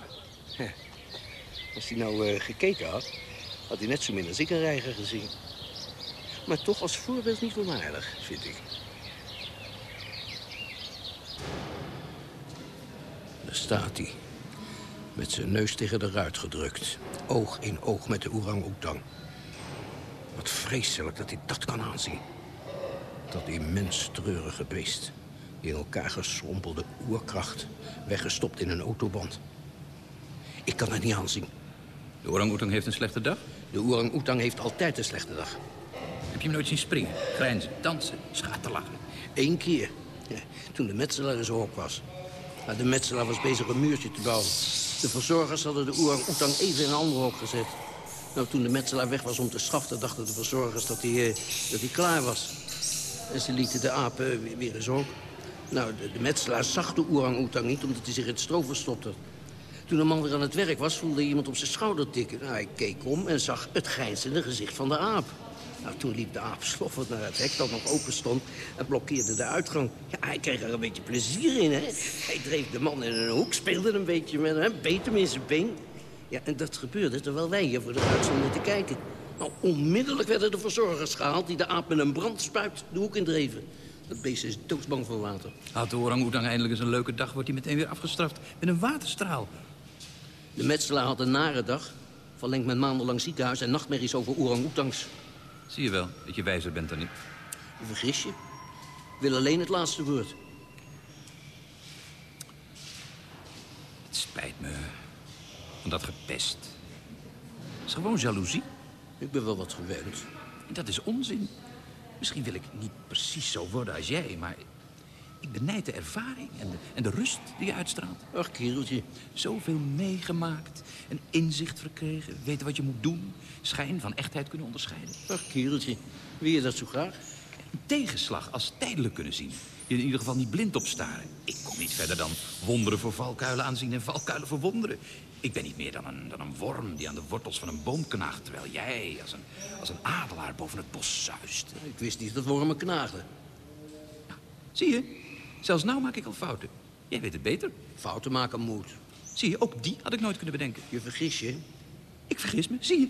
Als hij nou uh, gekeken had, had hij net zo min als ik een reiger gezien. Maar toch als voorbeeld niet onaardig, vind ik. Daar staat hij. Met zijn neus tegen de ruit gedrukt. Oog in oog met de orang-oetang. Wat vreselijk dat hij dat kan aanzien. Dat immens treurige beest. Die in elkaar geschrompelde oerkracht. Weggestopt in een autoband. Ik kan het niet aanzien. De orang-oetang heeft een slechte dag? De orang-oetang heeft altijd een slechte dag. Heb je hem nooit zien springen, grijnzen, dansen, schaterlachen? Eén keer. Ja, toen de metselaar in zijn hok was. Maar de metselaar was bezig een muurtje te bouwen. De verzorgers hadden de orang-oetang even in een ander hok gezet. Nou, toen de metselaar weg was om te schaften... dachten de verzorgers dat hij, uh, dat hij klaar was. En ze lieten de apen weer, weer zijn hok. Nou, de, metselaar zag de orang-oetang niet... omdat hij zich in het stro verstopte. Toen de man weer aan het werk was, voelde iemand op zijn schouder tikken. Nou, hij keek om en zag het grijnzende gezicht van de aap. Nou, toen liep de aap sloffend naar het hek dat nog open stond... en blokkeerde de uitgang. Ja, hij kreeg er een beetje plezier in, hè. Hij dreef de man in een hoek, speelde een beetje met hem... beet hem in zijn been. Ja, en dat gebeurde terwijl wij hier voor de ruit stonden te kijken. Nou, onmiddellijk werden de verzorgers gehaald... die de aap met een brandspuit de hoek indreven. Dat beest is doodsbang voor water. Had de orang-oetang eindelijk eens een leuke dag... wordt hij meteen weer afgestraft met een waterstraal. De metselaar had een nare dag. Verlengd met maandenlang ziekenhuis en nachtmerries over orang-oetangs. Zie je wel, dat je wijzer bent dan ik. Je vergis je. Ik wil alleen het laatste woord. Het spijt me. Van dat gepest. Het is gewoon jaloezie. Ik ben wel wat gewend. En dat is onzin. Misschien wil ik niet precies zo worden als jij, maar... Ik benijd de ervaring en de, en de rust die je uitstraalt. Ach, kereltje. Zoveel meegemaakt en inzicht verkregen. Weten wat je moet doen. Schijn van echtheid kunnen onderscheiden. Ach, kereltje. Wil je dat zo graag? Een tegenslag als tijdelijk kunnen zien. Je in ieder geval niet blind op staren. Ik kom niet verder dan wonderen voor valkuilen aanzien en valkuilen voor wonderen. Ik ben niet meer dan een, dan een worm die aan de wortels van een boom knaagt... terwijl jij als een, als een adelaar boven het bos zuist. Ik wist niet dat wormen knaagden. Zie je? Zelfs nou maak ik al fouten. Jij weet het beter. Fouten maken moet. Zie je, ook die had ik nooit kunnen bedenken. Je vergis je. Ik vergis me, zie je?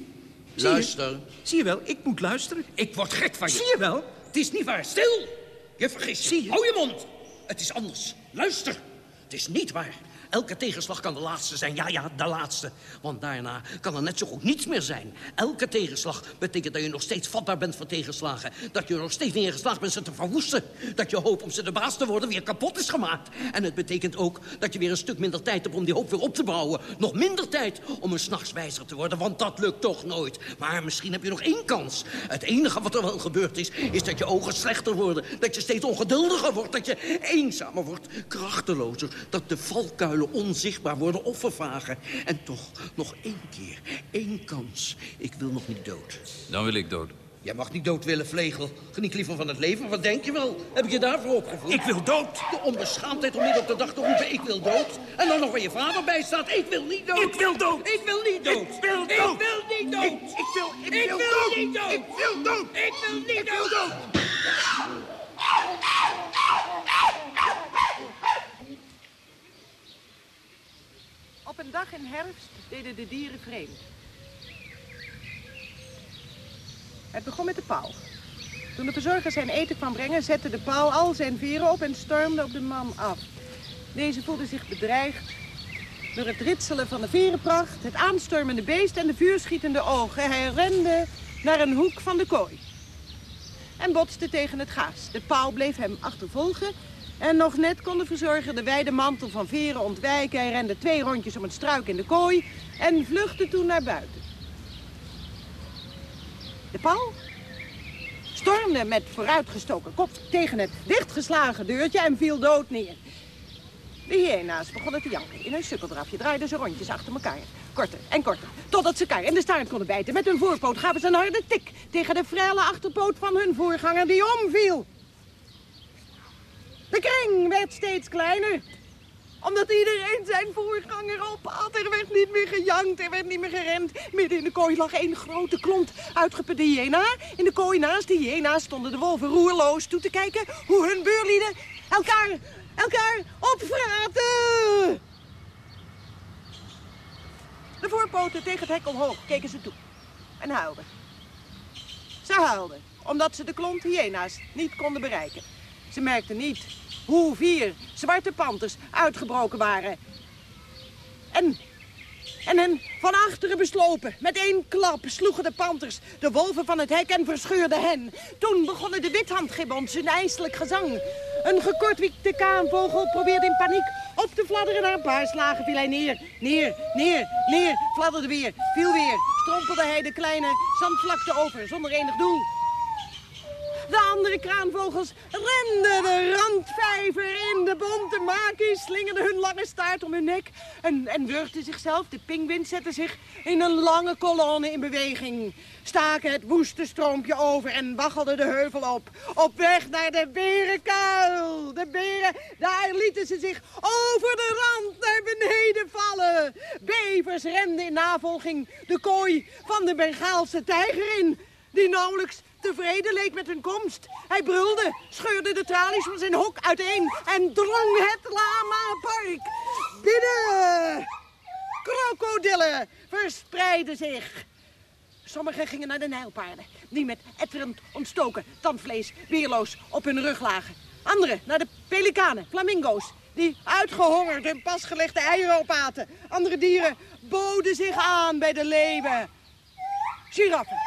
Zie je? Luister. Zie je wel, ik moet luisteren. Ik word gek van je. Zie je wel? Het is niet waar. Stil! Je vergist je. Zie je? Hou je mond. Het is anders. Luister. Het is niet waar. Elke tegenslag kan de laatste zijn. Ja, ja, de laatste. Want daarna kan er net zo goed niets meer zijn. Elke tegenslag betekent dat je nog steeds vatbaar bent voor tegenslagen. Dat je nog steeds niet geslaagd bent ze te verwoesten. Dat je hoop om ze de baas te worden weer kapot is gemaakt. En het betekent ook dat je weer een stuk minder tijd hebt om die hoop weer op te bouwen. Nog minder tijd om een s'nachts wijzer te worden, want dat lukt toch nooit. Maar misschien heb je nog één kans. Het enige wat er wel gebeurd is, is dat je ogen slechter worden. Dat je steeds ongeduldiger wordt. Dat je eenzamer wordt, krachtelozer. Dat de onzichtbaar worden of vervagen. En toch, nog één keer, één kans. Ik wil nog niet dood. Dan wil ik dood. Jij mag niet dood willen, Vlegel. Geniet liever van het leven. Wat denk je wel? Heb ik je daarvoor opgevoed? Ik wil dood. De onbeschaamdheid om midden op de dag te roepen, ik wil dood. En dan nog waar je vader bij staat, ik wil niet dood. Ik wil dood. Ik wil niet dood. Ik wil dood. Ik wil niet dood. Ik, ik wil, ik, Ik wil, wil dood. niet dood. Ik wil dood. Ik wil niet Ik wil dood. dood. Op een dag in herfst deden de dieren vreemd. Het begon met de pauw. Toen de verzorger zijn eten kwam brengen, zette de pauw al zijn veren op en stormde op de man af. Deze voelde zich bedreigd door het ritselen van de verenpracht, het aanstormende beest en de vuurschietende ogen. Hij rende naar een hoek van de kooi en botste tegen het gaas. De pauw bleef hem achtervolgen en nog net kon de verzorger de wijde mantel van veren ontwijken. Hij rende twee rondjes om het struik in de kooi en vluchtte toen naar buiten. De pauw stormde met vooruitgestoken kop tegen het dichtgeslagen deurtje en viel dood neer. De hyena's begonnen te janken. In een sukkeldrafje draaiden ze rondjes achter elkaar. Korter en korter, totdat ze elkaar in de staart konden bijten. Met hun voorpoot gaven ze een harde tik tegen de frele achterpoot van hun voorganger die omviel. De kring werd steeds kleiner omdat iedereen zijn voorganger ophad. Er werd niet meer gejankt, er werd niet meer gerend. Midden in de kooi lag één grote klont uitgeputte hyena. In de kooi naast de hyena stonden de wolven roerloos toe te kijken... hoe hun buurlieden elkaar, elkaar opvraten. De voorpoten tegen het hek omhoog keken ze toe en huilden. Ze huilden omdat ze de klont hyena's niet konden bereiken. Ze merkten niet hoe vier zwarte panters uitgebroken waren. En, en hen van achteren beslopen. Met één klap sloegen de panters de wolven van het hek en verscheurden hen. Toen begonnen de withandgibbons hun ijselijk gezang. Een gekortwiekte kaanvogel probeerde in paniek op te fladderen. Na een paar slagen viel hij neer. Neer, neer, neer, fladderde weer, viel weer. Strompelde hij de kleine zandvlakte over zonder enig doel. De andere kraanvogels renden de randvijver in. De bonte makies slingerden hun lange staart om hun nek en, en zichzelf. De pinguïns zetten zich in een lange kolonne in beweging. Staken het woeste stroompje over en waggelden de heuvel op. Op weg naar de berenkuil. De beren, daar lieten ze zich over de rand naar beneden vallen. Bevers renden in navolging de kooi van de Bengaalse tijger in. Die nauwelijks tevreden leek met hun komst. Hij brulde, scheurde de tralies van zijn hok uiteen en drong het lama-park binnen. Krokodillen verspreidden zich. Sommigen gingen naar de nijlpaarden, die met etterend ontstoken tandvlees weerloos op hun rug lagen. Anderen naar de pelikanen, flamingo's, die uitgehongerd hun pasgelegde eieren opaten. Andere dieren boden zich aan bij de leeuwen. Giraffen,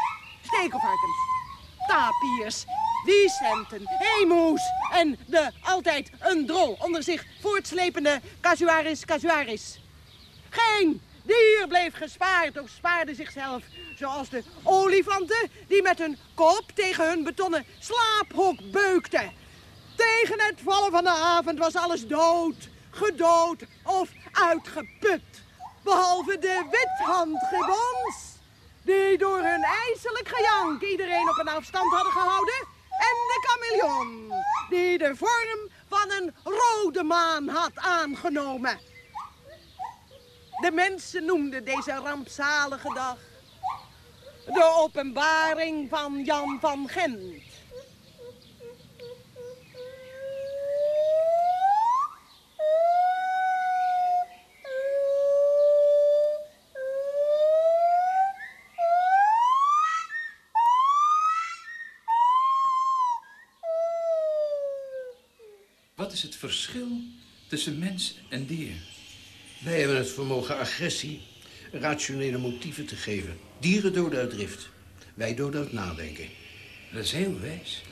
stekelvarkens, tapiers, wiesenten, emoes en de altijd een drol onder zich voortslepende casuaris casuaris. Geen dier bleef gespaard of spaarde zichzelf, zoals de olifanten die met hun kop tegen hun betonnen slaaphok beukten. Tegen het vallen van de avond was alles dood, gedood of uitgeput. Behalve de withandgibbons die door hun ijselijk gejank iedereen op een afstand hadden gehouden. En de chameleon, die de vorm van een rode maan had aangenomen. De mensen noemden deze rampzalige dag de openbaring van Jan van Gent. Verschil tussen mens en dier? Wij hebben het vermogen agressie rationele motieven te geven. Dieren doden uit drift. Wij doden uit nadenken. Dat is heel wijs.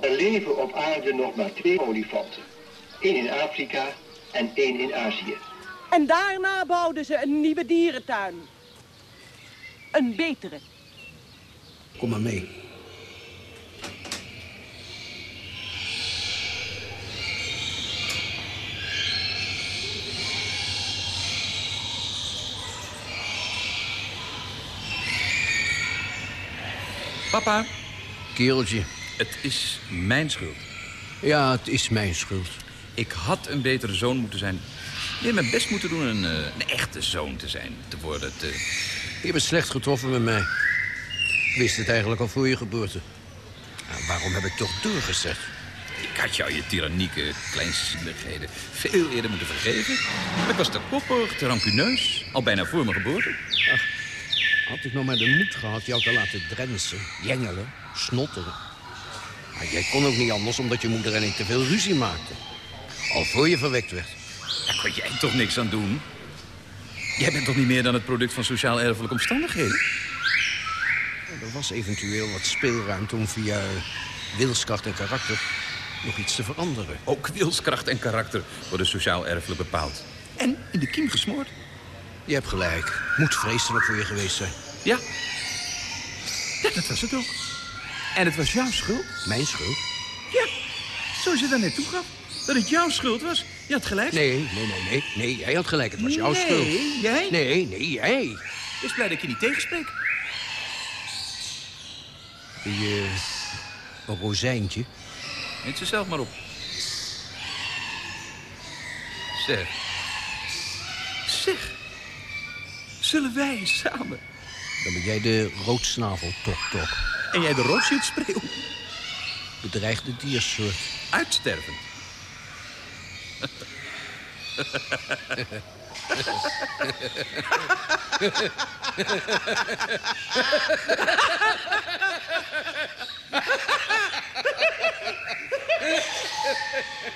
Er leven op aarde nog maar twee olifanten. Eén in Afrika en één in Azië. En daarna bouwden ze een nieuwe dierentuin. Een betere. Kom maar mee. Papa, Kereltje. het is mijn schuld. Ja, het is mijn schuld. Ik had een betere zoon moeten zijn. Ik heb mijn best moeten doen een, eh, een echte zoon te zijn. Te worden, te... Je bent slecht getroffen met mij. Ik wist het eigenlijk al voor je geboorte. Nou, waarom heb ik toch doorgezet? Ik had jou je tyrannieke kleinzieligheden veel eerder moeten vergeven. Maar ik was te koppig, te rampuneus. Al bijna voor mijn geboorte. Had ik nog maar de moed gehad jou te laten drensen, jengelen, snotteren. Maar jij kon ook niet anders omdat je moeder en ik te veel ruzie maakten. Al voor je verwekt werd. Daar kon jij toch niks aan doen? Jij bent toch niet meer dan het product van sociaal-erfelijke omstandigheden? Er was eventueel wat speelruimte om via wilskracht en karakter nog iets te veranderen. Ook wilskracht en karakter worden sociaal-erfelijk bepaald. En in de kiem gesmoord. Je hebt gelijk. Moet vreselijk voor je geweest zijn. Ja. Ja, dat was het ook. En het was jouw schuld? Mijn schuld? Ja, zoals je daar net toe gaf. Dat het jouw schuld was. Je had gelijk. Nee, nee, nee, nee. Nee, jij had gelijk. Het was jouw Nee, schuld. jij? Nee, nee, jij. Is blij dat ik je niet tegenspreek. Wil je een rozijntje? Eet ze zelf maar op. Zeg. Zeg. Zullen wij samen... Dan ben jij de roodsnavel tok tok. En jij de roodschildspreeuw. Bedreigde diersoort. Uitstervend. [LAUGHS] Ha ha ha ha!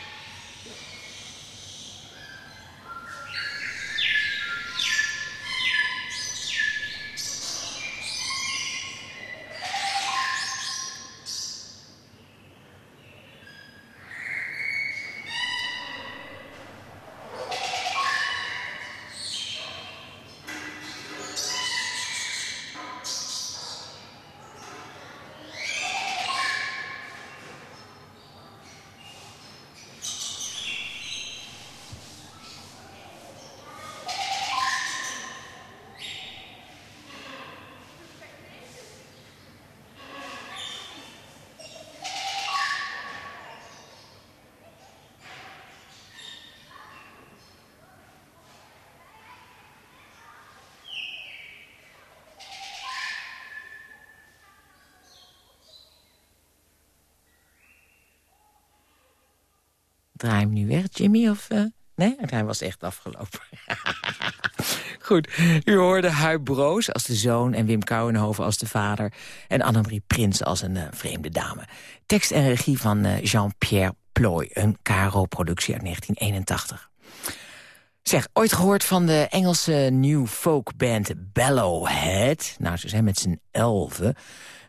Draai hem nu weg, Jimmy? Of, eh, Nee, hij was echt afgelopen. [LAUGHS] Goed, u hoorde Huib Broos als de zoon... en Wim Kouwenhoven als de vader... en Annemarie Prins als een eh, vreemde dame. Tekst en regie van eh, Jean-Pierre Ploy, een KRO-productie uit 1981. Zeg, ooit gehoord van de Engelse new folk band Bellowhead? Nou, ze zijn met z'n elfen.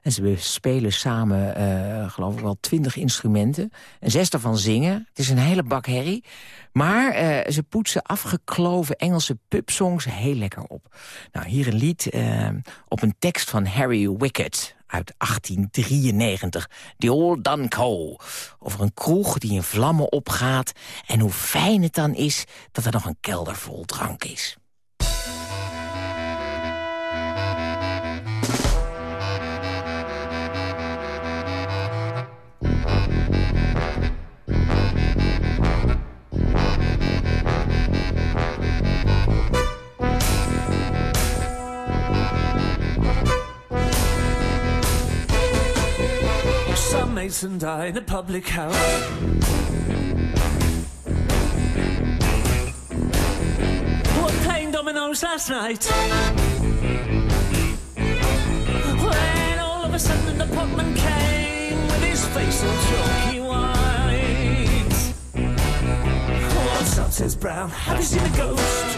En ze spelen samen, eh, geloof ik wel, twintig instrumenten. En zes daarvan zingen. Het is een hele bak herrie. Maar eh, ze poetsen afgekloven Engelse pubsongs heel lekker op. Nou, hier een lied eh, op een tekst van Harry Wickett uit 1893. The Old Dunco. Over een kroeg die in vlammen opgaat. En hoe fijn het dan is dat er nog een kelder vol drank is. Mates and I in a public house. We're playing dominoes last night. When all of a sudden the potman came with his face all chalky white. What's up, says Brown? Have you seen a ghost?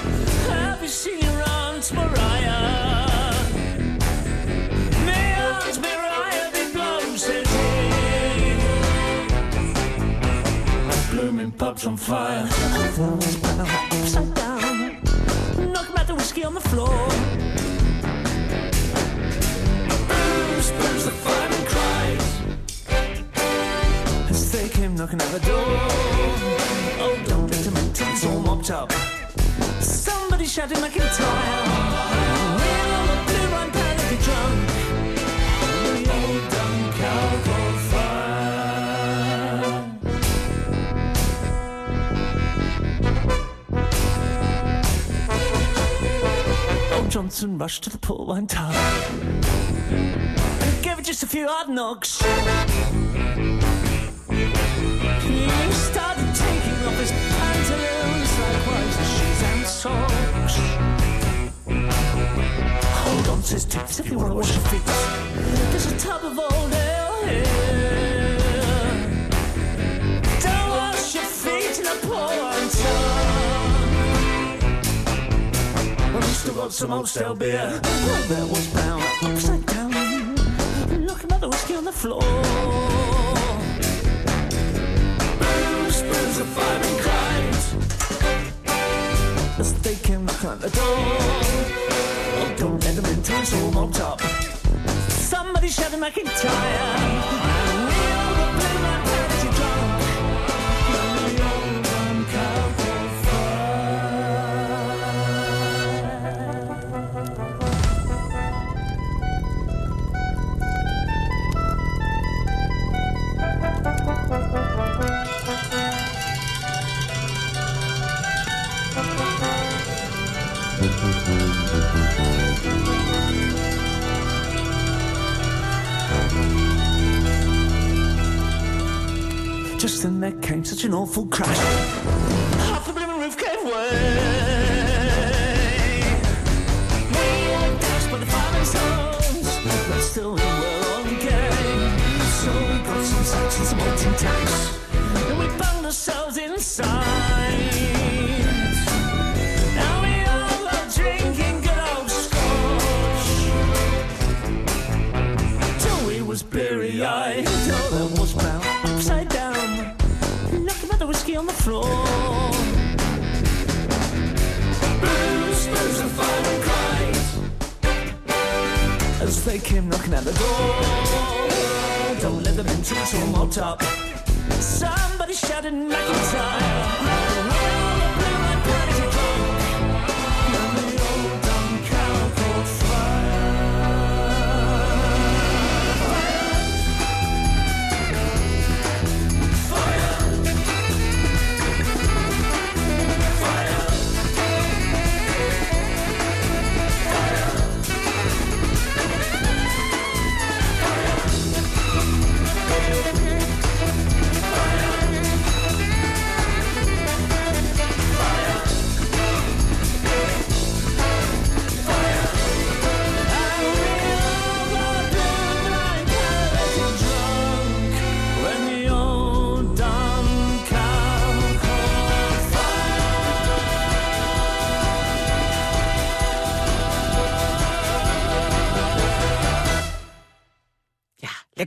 Have you seen your Aunt Mariah? Pub's on fire. Upside down. Knock about the whiskey on the floor. Bruce, Bruce, the fireman cries as they came knocking at the door. Oh, don't let them in till all mopped up. Somebody shouted McIntyre. Johnson rushed to the pool one time and gave it just a few hard knocks. He started taking off his pantaloons, likewise his shoes and socks. Hold on his tits if you want to wash your feet. There's a tub of old ale here. Don't wash your feet in a pouring tub. Still got some old stale beer. There was Brown upside down, looking at the whiskey on the floor. Bruce, Bruce, the fireman cried as they came knocking at the door. Oh, don't let them in it's all mopped up. Somebody shouted McIntyre. dreadful crash.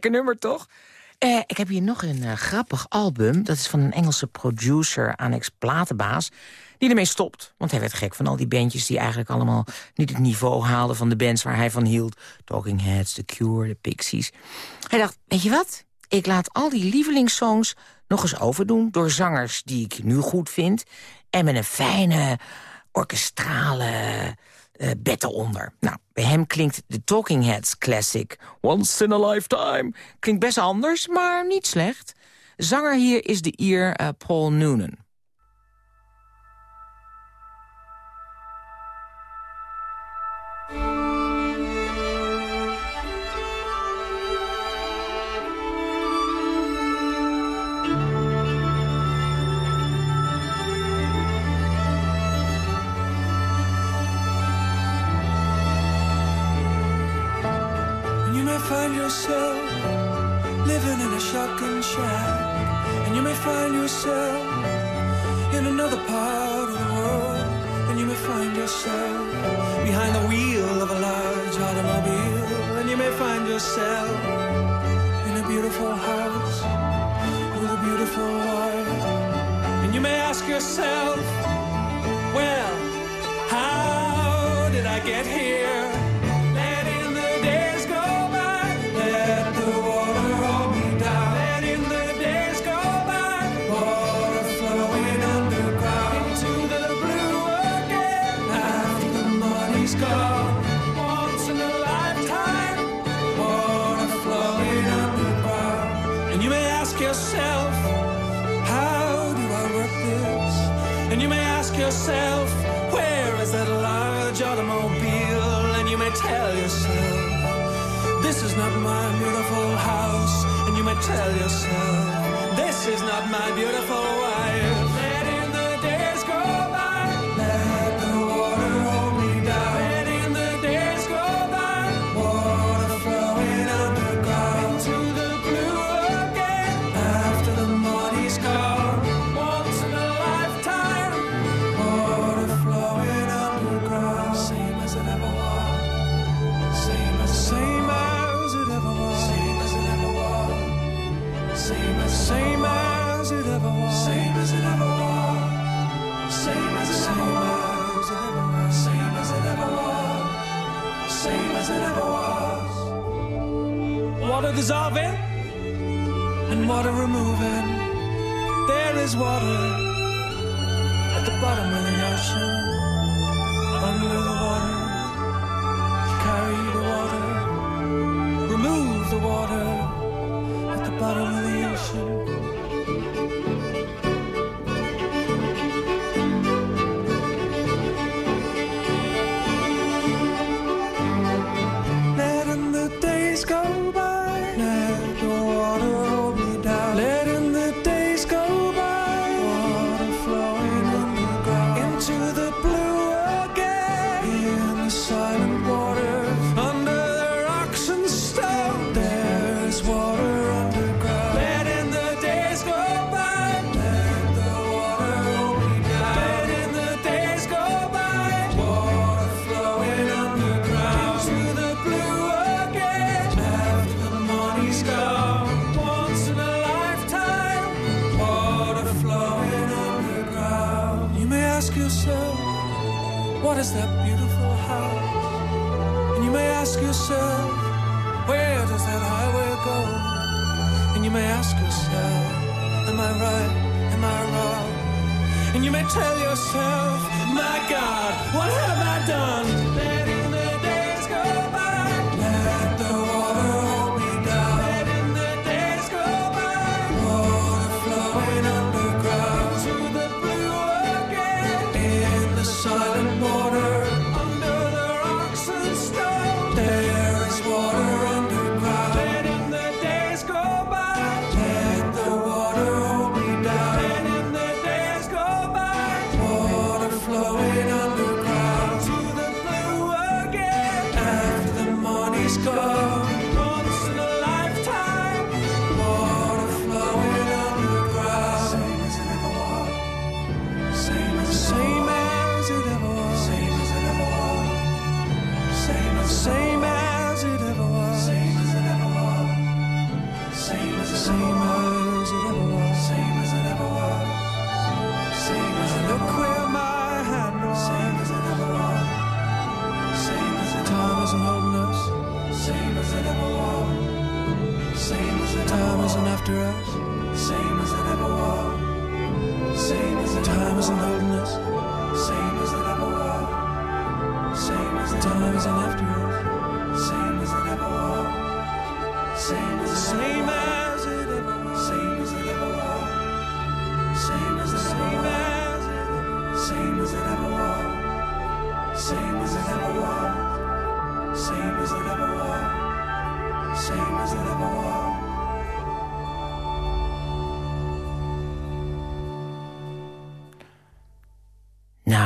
Lekker nummer, toch? Eh, ik heb hier nog een eh, grappig album. Dat is van een Engelse producer, Annex Platenbaas... die ermee stopt. Want hij werd gek van al die bandjes... die eigenlijk allemaal niet het niveau haalden van de bands waar hij van hield. Talking Heads, The Cure, The Pixies. Hij dacht, weet je wat? Ik laat al die lievelingssongs nog eens overdoen... door zangers die ik nu goed vind. En met een fijne, orkestrale eh bed eronder. Nou, bij hem klinkt de Talking Heads classic Once in a Lifetime. Klinkt best anders, maar niet slecht. Zanger hier is de Ier eh, Paul Noonan. yourself living in a shotgun shack, and you may find yourself in another part of the world, and you may find yourself behind the wheel of a large automobile, and you may find yourself in a beautiful house with a beautiful wife, and you may ask yourself, well, how did I get here? Please go once in a lifetime, water flowing on the bar. And you may ask yourself, how do I work this? And you may ask yourself, where is that large automobile? And you may tell yourself, this is not my beautiful house. And you may tell yourself, this is not my beautiful wife. we're moving. There is water at the bottom of the ocean.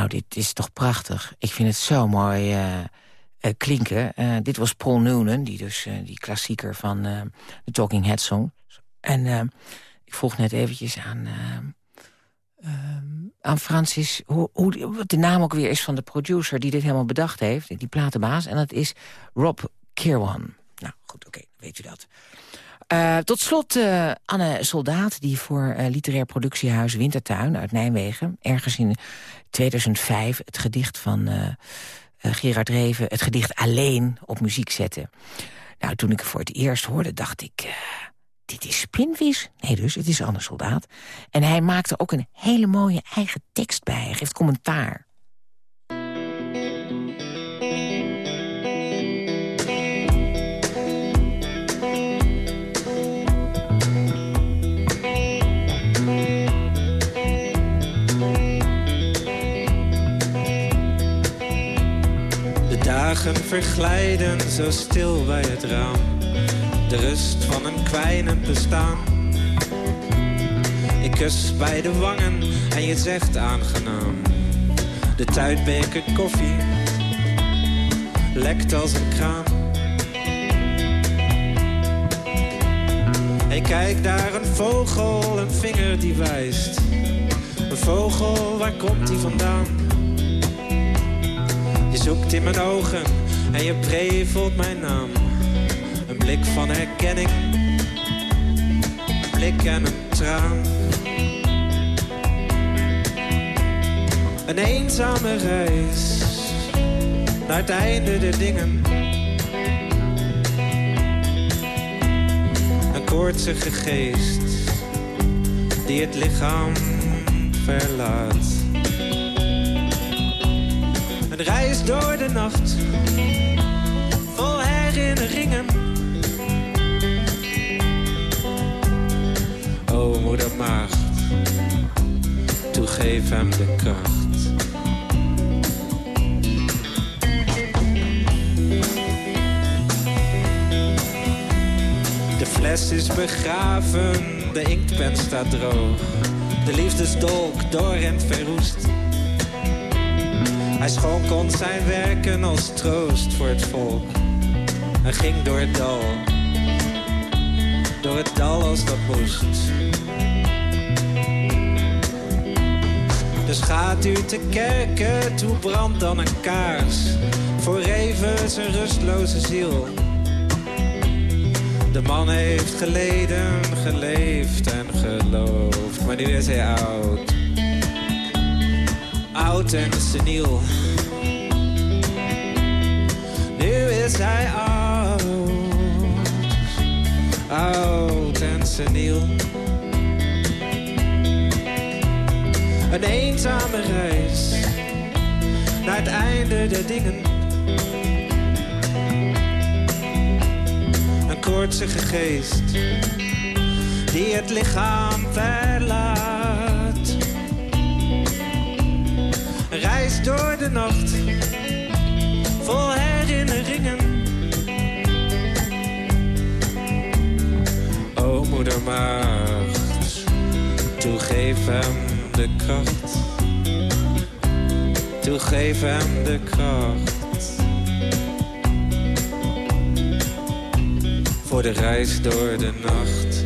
nou, dit is toch prachtig. Ik vind het zo mooi eh, eh, klinken. Eh, dit was Paul Noonan, die dus die klassieker van de Talking Heads song. En ik vroeg net eventjes aan, aan Francis... Hoe, hoe, wat de naam ook weer is van de producer die dit helemaal bedacht heeft. Die platenbaas. En dat is Rob Kirwan. Nou, goed, oké, weet u dat. Uh, tot slot uh, Anne Soldaat, die voor uh, literair productiehuis Wintertuin uit Nijmegen... ergens in 2005 het gedicht van Gerard Reven... het gedicht Alleen op muziek zette. Nou, toen ik het voor het eerst hoorde, dacht ik... dit is Spinvis? Nee dus, het is Anne Soldaat. En hij maakte ook een hele mooie eigen tekst bij. Hij geeft commentaar. Dagen verglijden zo stil bij het raam. De rust van een kwijnend bestaan. Ik kus bij de wangen en je zegt aangenaam. De tuitbeker koffie lekt als een kraan. Ik kijk daar een vogel, een vinger die wijst. Een vogel, waar komt die vandaan? Zoekt in mijn ogen en je prevelt mijn naam. Een blik van herkenning, een blik en een traan. Een eenzame reis naar het einde der dingen. Een koortsige geest die het lichaam verlaat. Reis door de nacht, vol herinneringen. O moeder maagd, toegeef hem de kracht. De fles is begraven, de inktpen staat droog. De liefdesdolk door en verroest. Hij schonk ons zijn werken als troost voor het volk. Hij ging door het dal, door het dal als dat moest. Dus gaat u te kerken, toe brandt dan een kaars. Voor even zijn rustloze ziel. De man heeft geleden, geleefd en geloofd. Maar nu is hij oud oud en seniel. Nu is hij oud, oud en seniel. Een eenzame reis naar het einde der dingen. Een koortsige geest die het lichaam verlaat reis door de nacht, vol herinneringen. O moeder maagd, toegeef hem de kracht. Toegeef hem de kracht. Voor de reis door de nacht.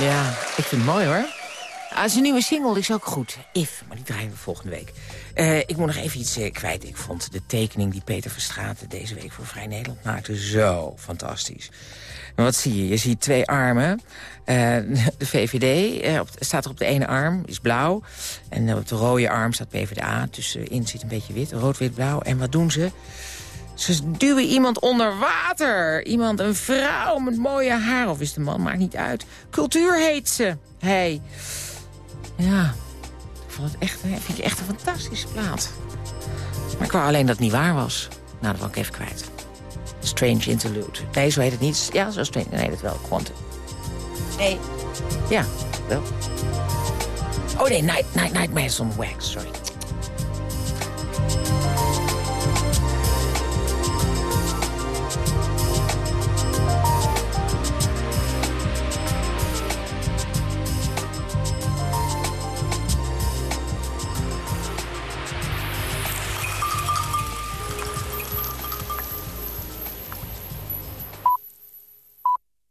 Ja, ik vind het mooi hoor. Ah, zijn nieuwe single is ook goed. If, maar die draaien we volgende week. Uh, ik moet nog even iets uh, kwijt. Ik vond de tekening die Peter Verstraeten deze week voor Vrij Nederland maakte zo fantastisch. Wat zie je? Je ziet twee armen. Uh, [LAUGHS] de VVD staat er op de ene arm, is blauw. En op de rode arm staat PvdA. Tussenin zit een beetje wit, rood, wit, blauw. En wat doen ze? Ze duwen iemand onder water. Iemand, een vrouw met mooie haar. Of is de man, maakt niet uit. Cultuur heet ze. Hey. Ja, ik vond het echt, vind ik echt een fantastische plaat. Maar ik wou alleen dat het niet waar was. Nou, dat was ik even kwijt. Strange Interlude. Nee, zo heet het niet. Ja, zo Strange. Nee, dat wel. Quantum. Nee. Ja, wel. Oh nee, Night, Night, Nightmares on Wax. Sorry.